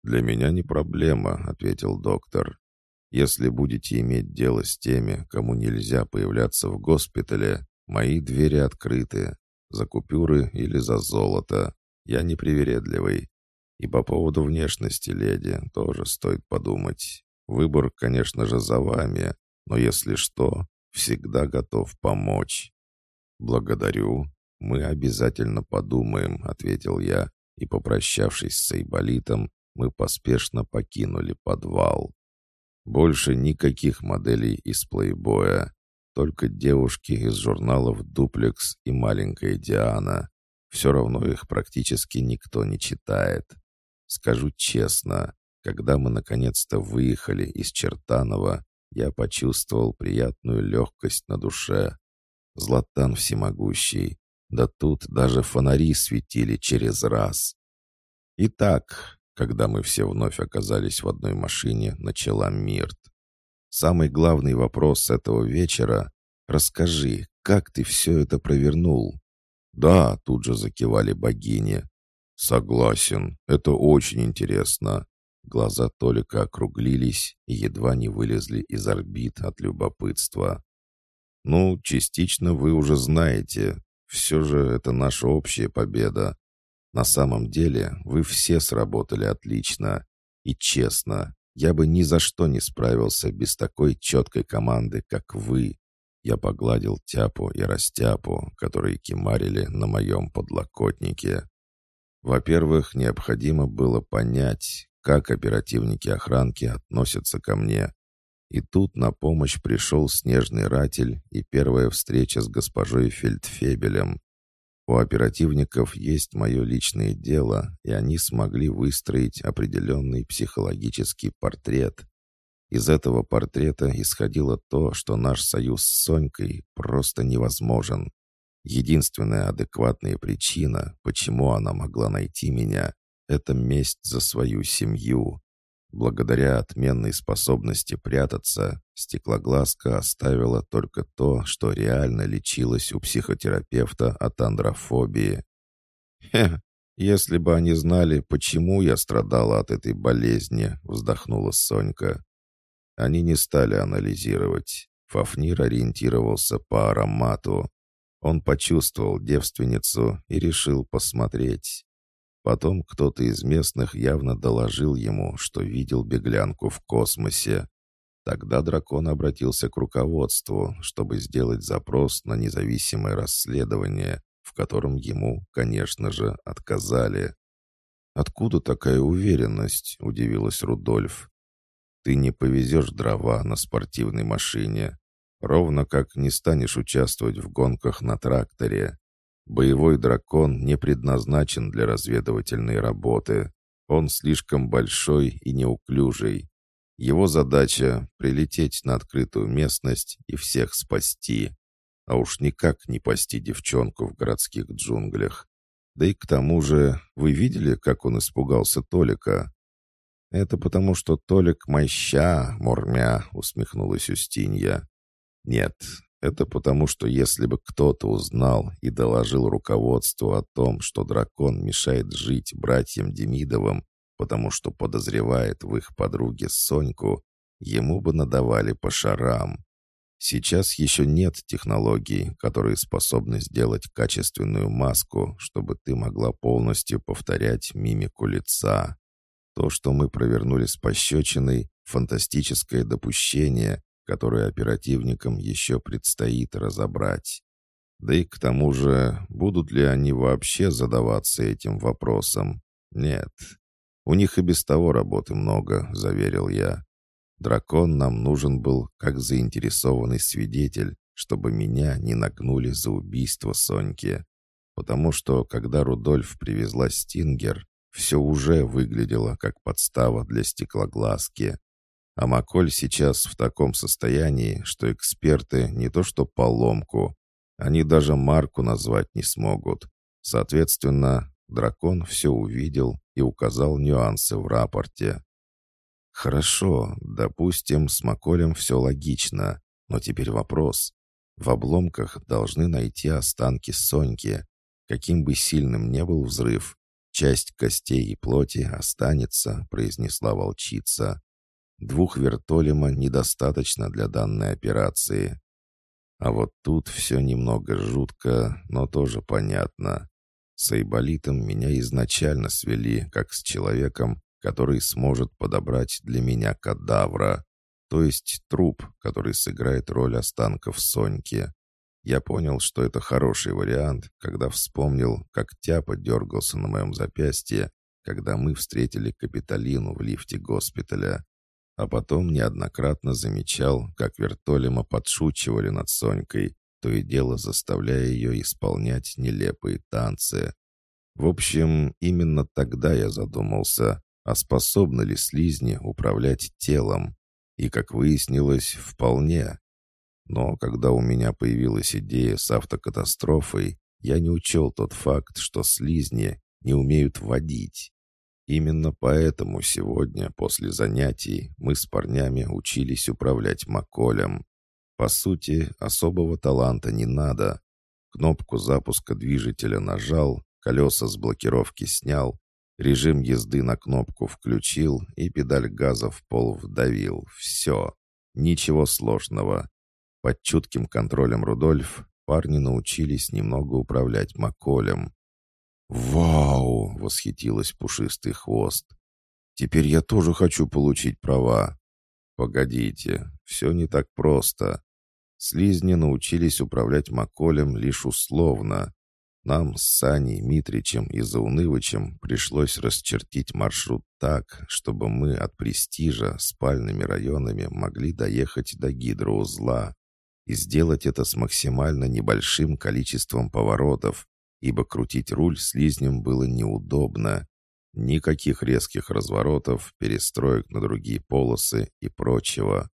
«Для меня не проблема», — ответил доктор. «Если будете иметь дело с теми, кому нельзя появляться в госпитале, мои двери открыты. За купюры или за золото. Я непривередливый. И по поводу внешности, леди, тоже стоит подумать. Выбор, конечно же, за вами, но если что, всегда готов помочь». «Благодарю. Мы обязательно подумаем», — ответил я, и, попрощавшись с Айболитом, мы поспешно покинули подвал. Больше никаких моделей из плейбоя, только девушки из журналов «Дуплекс» и «Маленькая Диана». Все равно их практически никто не читает. Скажу честно, когда мы наконец-то выехали из Чертанова, я почувствовал приятную легкость на душе. Златан всемогущий. Да тут даже фонари светили через раз. Итак, когда мы все вновь оказались в одной машине, начала Мирт. Самый главный вопрос этого вечера — расскажи, как ты все это провернул? Да, тут же закивали богини. Согласен, это очень интересно. Глаза Толика округлились и едва не вылезли из орбит от любопытства. «Ну, частично вы уже знаете. Все же это наша общая победа. На самом деле вы все сработали отлично. И честно, я бы ни за что не справился без такой четкой команды, как вы». Я погладил Тяпу и Растяпу, которые кимарили на моем подлокотнике. Во-первых, необходимо было понять, как оперативники охранки относятся ко мне. И тут на помощь пришел снежный ратель и первая встреча с госпожой Фельдфебелем. У оперативников есть мое личное дело, и они смогли выстроить определенный психологический портрет. Из этого портрета исходило то, что наш союз с Сонькой просто невозможен. Единственная адекватная причина, почему она могла найти меня, это месть за свою семью. Благодаря отменной способности прятаться, стеклоглазка оставила только то, что реально лечилось у психотерапевта от андрофобии. «Хе, если бы они знали, почему я страдала от этой болезни», — вздохнула Сонька. Они не стали анализировать. Фафнир ориентировался по аромату. Он почувствовал девственницу и решил посмотреть. Потом кто-то из местных явно доложил ему, что видел беглянку в космосе. Тогда дракон обратился к руководству, чтобы сделать запрос на независимое расследование, в котором ему, конечно же, отказали. «Откуда такая уверенность?» — удивилась Рудольф. «Ты не повезешь дрова на спортивной машине, ровно как не станешь участвовать в гонках на тракторе. Боевой дракон не предназначен для разведывательной работы. Он слишком большой и неуклюжий. Его задача — прилететь на открытую местность и всех спасти. А уж никак не пасти девчонку в городских джунглях. Да и к тому же, вы видели, как он испугался Толика? «Это потому, что Толик моща, мурмя», — усмехнулась Устинья. «Нет, это потому, что если бы кто-то узнал и доложил руководству о том, что дракон мешает жить братьям Демидовым, потому что подозревает в их подруге Соньку, ему бы надавали по шарам. Сейчас еще нет технологий, которые способны сделать качественную маску, чтобы ты могла полностью повторять мимику лица. То, что мы провернули с пощечиной, фантастическое допущение, которую оперативникам еще предстоит разобрать. Да и к тому же, будут ли они вообще задаваться этим вопросом? Нет. У них и без того работы много, заверил я. Дракон нам нужен был как заинтересованный свидетель, чтобы меня не нагнули за убийство Соньки. Потому что, когда Рудольф привезла Стингер, все уже выглядело как подстава для стеклоглазки. А Маколь сейчас в таком состоянии, что эксперты не то что поломку, они даже марку назвать не смогут. Соответственно, дракон все увидел и указал нюансы в рапорте. Хорошо, допустим, с Маколем все логично, но теперь вопрос. В обломках должны найти останки Соньки. Каким бы сильным не был взрыв, часть костей и плоти останется, произнесла волчица. Двух вертолема недостаточно для данной операции. А вот тут все немного жутко, но тоже понятно. С Айболитом меня изначально свели, как с человеком, который сможет подобрать для меня кадавра, то есть труп, который сыграет роль останков Соньки. Я понял, что это хороший вариант, когда вспомнил, как Тяпа дергался на моем запястье, когда мы встретили Капитолину в лифте госпиталя а потом неоднократно замечал, как вертолема подшучивали над Сонькой, то и дело заставляя ее исполнять нелепые танцы. В общем, именно тогда я задумался, а способны ли слизни управлять телом? И, как выяснилось, вполне. Но когда у меня появилась идея с автокатастрофой, я не учел тот факт, что слизни не умеют водить. Именно поэтому сегодня, после занятий, мы с парнями учились управлять Маколем. По сути, особого таланта не надо. Кнопку запуска движителя нажал, колеса с блокировки снял, режим езды на кнопку включил и педаль газа в пол вдавил. Все. Ничего сложного. Под чутким контролем Рудольф парни научились немного управлять Маколем. «Вау!» — восхитилась пушистый хвост. «Теперь я тоже хочу получить права». «Погодите, все не так просто. Слизни научились управлять Маколем лишь условно. Нам с Саней, Митричем и Заунывычем пришлось расчертить маршрут так, чтобы мы от Престижа спальными районами могли доехать до гидроузла и сделать это с максимально небольшим количеством поворотов, ибо крутить руль слизнем было неудобно. Никаких резких разворотов, перестроек на другие полосы и прочего.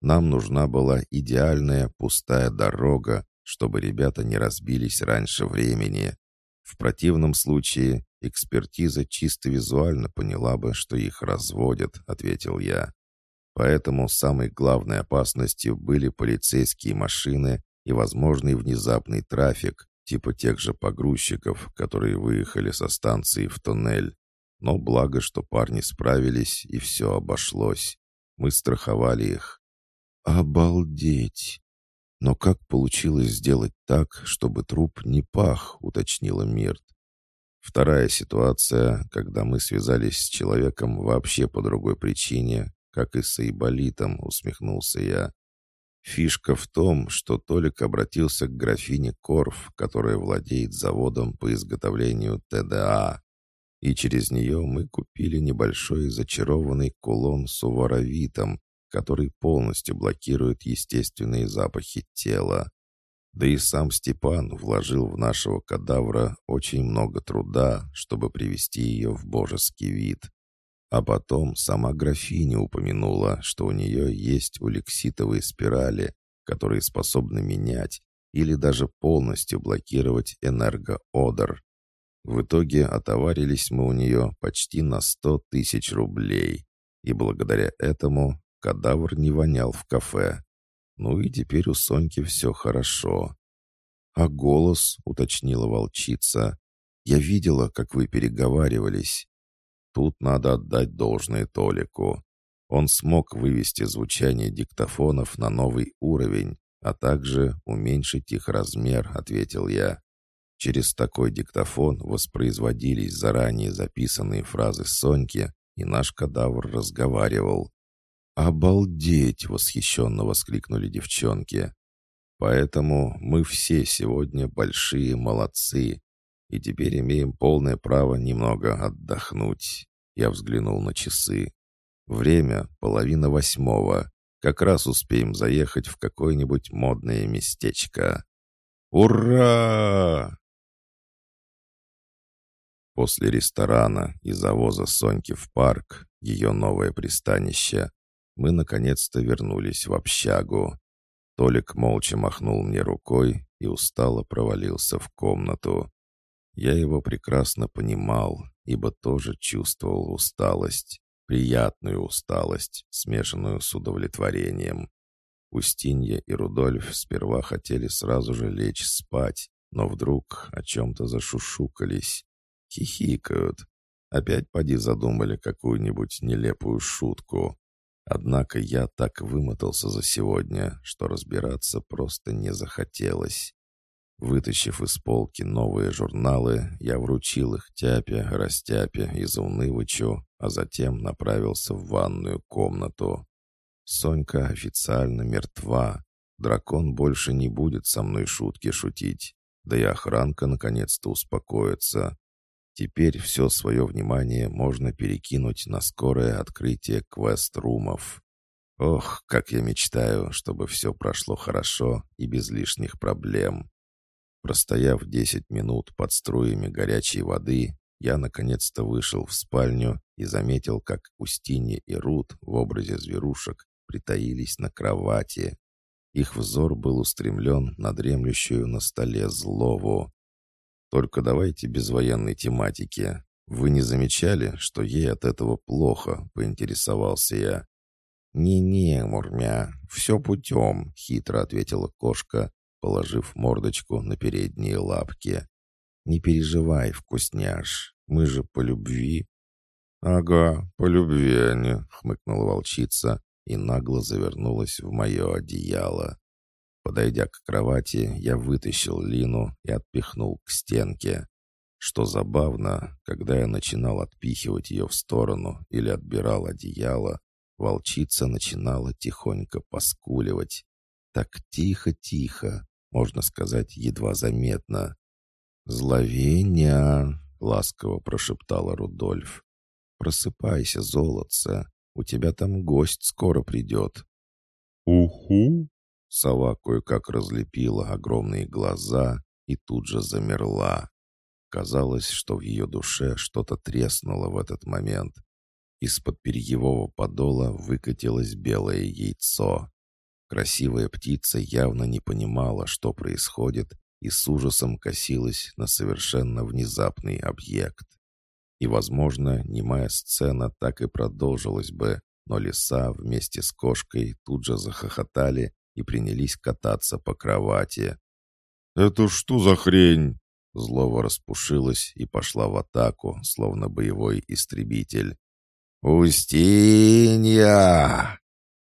Нам нужна была идеальная пустая дорога, чтобы ребята не разбились раньше времени. В противном случае Экспертиза чисто визуально поняла бы, что их разводят», — ответил я. Поэтому самой главной опасностью были полицейские машины и возможный внезапный трафик, типа тех же погрузчиков, которые выехали со станции в туннель. Но благо, что парни справились, и все обошлось. Мы страховали их. «Обалдеть! Но как получилось сделать так, чтобы труп не пах?» — уточнила Мирт. Вторая ситуация, когда мы связались с человеком вообще по другой причине, как и с Айболитом, усмехнулся я. Фишка в том, что Толик обратился к графине Корф, которая владеет заводом по изготовлению ТДА. И через нее мы купили небольшой зачарованный кулон с уваровитом, который полностью блокирует естественные запахи тела. Да и сам Степан вложил в нашего кадавра очень много труда, чтобы привести ее в божеский вид. А потом сама графиня упомянула, что у нее есть улекситовые спирали, которые способны менять или даже полностью блокировать энергоодор. В итоге отоварились мы у нее почти на сто тысяч рублей, и благодаря этому кадавр не вонял в кафе. Ну и теперь у Соньки все хорошо. «А голос?» — уточнила волчица. «Я видела, как вы переговаривались. Тут надо отдать должное Толику. Он смог вывести звучание диктофонов на новый уровень, а также уменьшить их размер, ответил я. Через такой диктофон воспроизводились заранее записанные фразы Соньки, и наш кадавр разговаривал. «Обалдеть!» — восхищенно воскликнули девчонки. «Поэтому мы все сегодня большие молодцы, и теперь имеем полное право немного отдохнуть. Я взглянул на часы. Время — половина восьмого. Как раз успеем заехать в какое-нибудь модное местечко. Ура! После ресторана и завоза Соньки в парк, ее новое пристанище, мы наконец-то вернулись в общагу. Толик молча махнул мне рукой и устало провалился в комнату. Я его прекрасно понимал, ибо тоже чувствовал усталость, приятную усталость, смешанную с удовлетворением. Устинья и Рудольф сперва хотели сразу же лечь спать, но вдруг о чем-то зашушукались. Хихикают. Опять поди задумали какую-нибудь нелепую шутку. Однако я так вымотался за сегодня, что разбираться просто не захотелось. Вытащив из полки новые журналы, я вручил их Тяпе, Растяпе и Заунывычу, а затем направился в ванную комнату. Сонька официально мертва. Дракон больше не будет со мной шутки шутить. Да и охранка наконец-то успокоится. Теперь все свое внимание можно перекинуть на скорое открытие квест-румов. Ох, как я мечтаю, чтобы все прошло хорошо и без лишних проблем. Простояв десять минут под струями горячей воды, я наконец-то вышел в спальню и заметил, как Устинья и Рут в образе зверушек притаились на кровати. Их взор был устремлен на дремлющую на столе злову. «Только давайте без военной тематики. Вы не замечали, что ей от этого плохо?» — поинтересовался я. «Не-не, Мурмя, все путем», — хитро ответила кошка, положив мордочку на передние лапки. «Не переживай, вкусняш, мы же по любви». «Ага, по любви они», — хмыкнула волчица и нагло завернулась в мое одеяло. Подойдя к кровати, я вытащил Лину и отпихнул к стенке. Что забавно, когда я начинал отпихивать ее в сторону или отбирал одеяло, волчица начинала тихонько поскуливать. Так тихо-тихо, можно сказать, едва заметно. «Зловения!» — ласково прошептала Рудольф. «Просыпайся, золотце, у тебя там гость скоро придет». «Уху!» — сова кое-как разлепила огромные глаза и тут же замерла. Казалось, что в ее душе что-то треснуло в этот момент. Из-под перьевого подола выкатилось белое яйцо. Красивая птица явно не понимала, что происходит, и с ужасом косилась на совершенно внезапный объект. И, возможно, немая сцена так и продолжилась бы, но лиса вместе с кошкой тут же захохотали и принялись кататься по кровати. «Это что за хрень?» Злова распушилась и пошла в атаку, словно боевой истребитель. «Устинья!»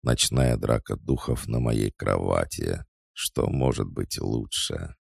Ночная драка духов на моей кровати. Что может быть лучше?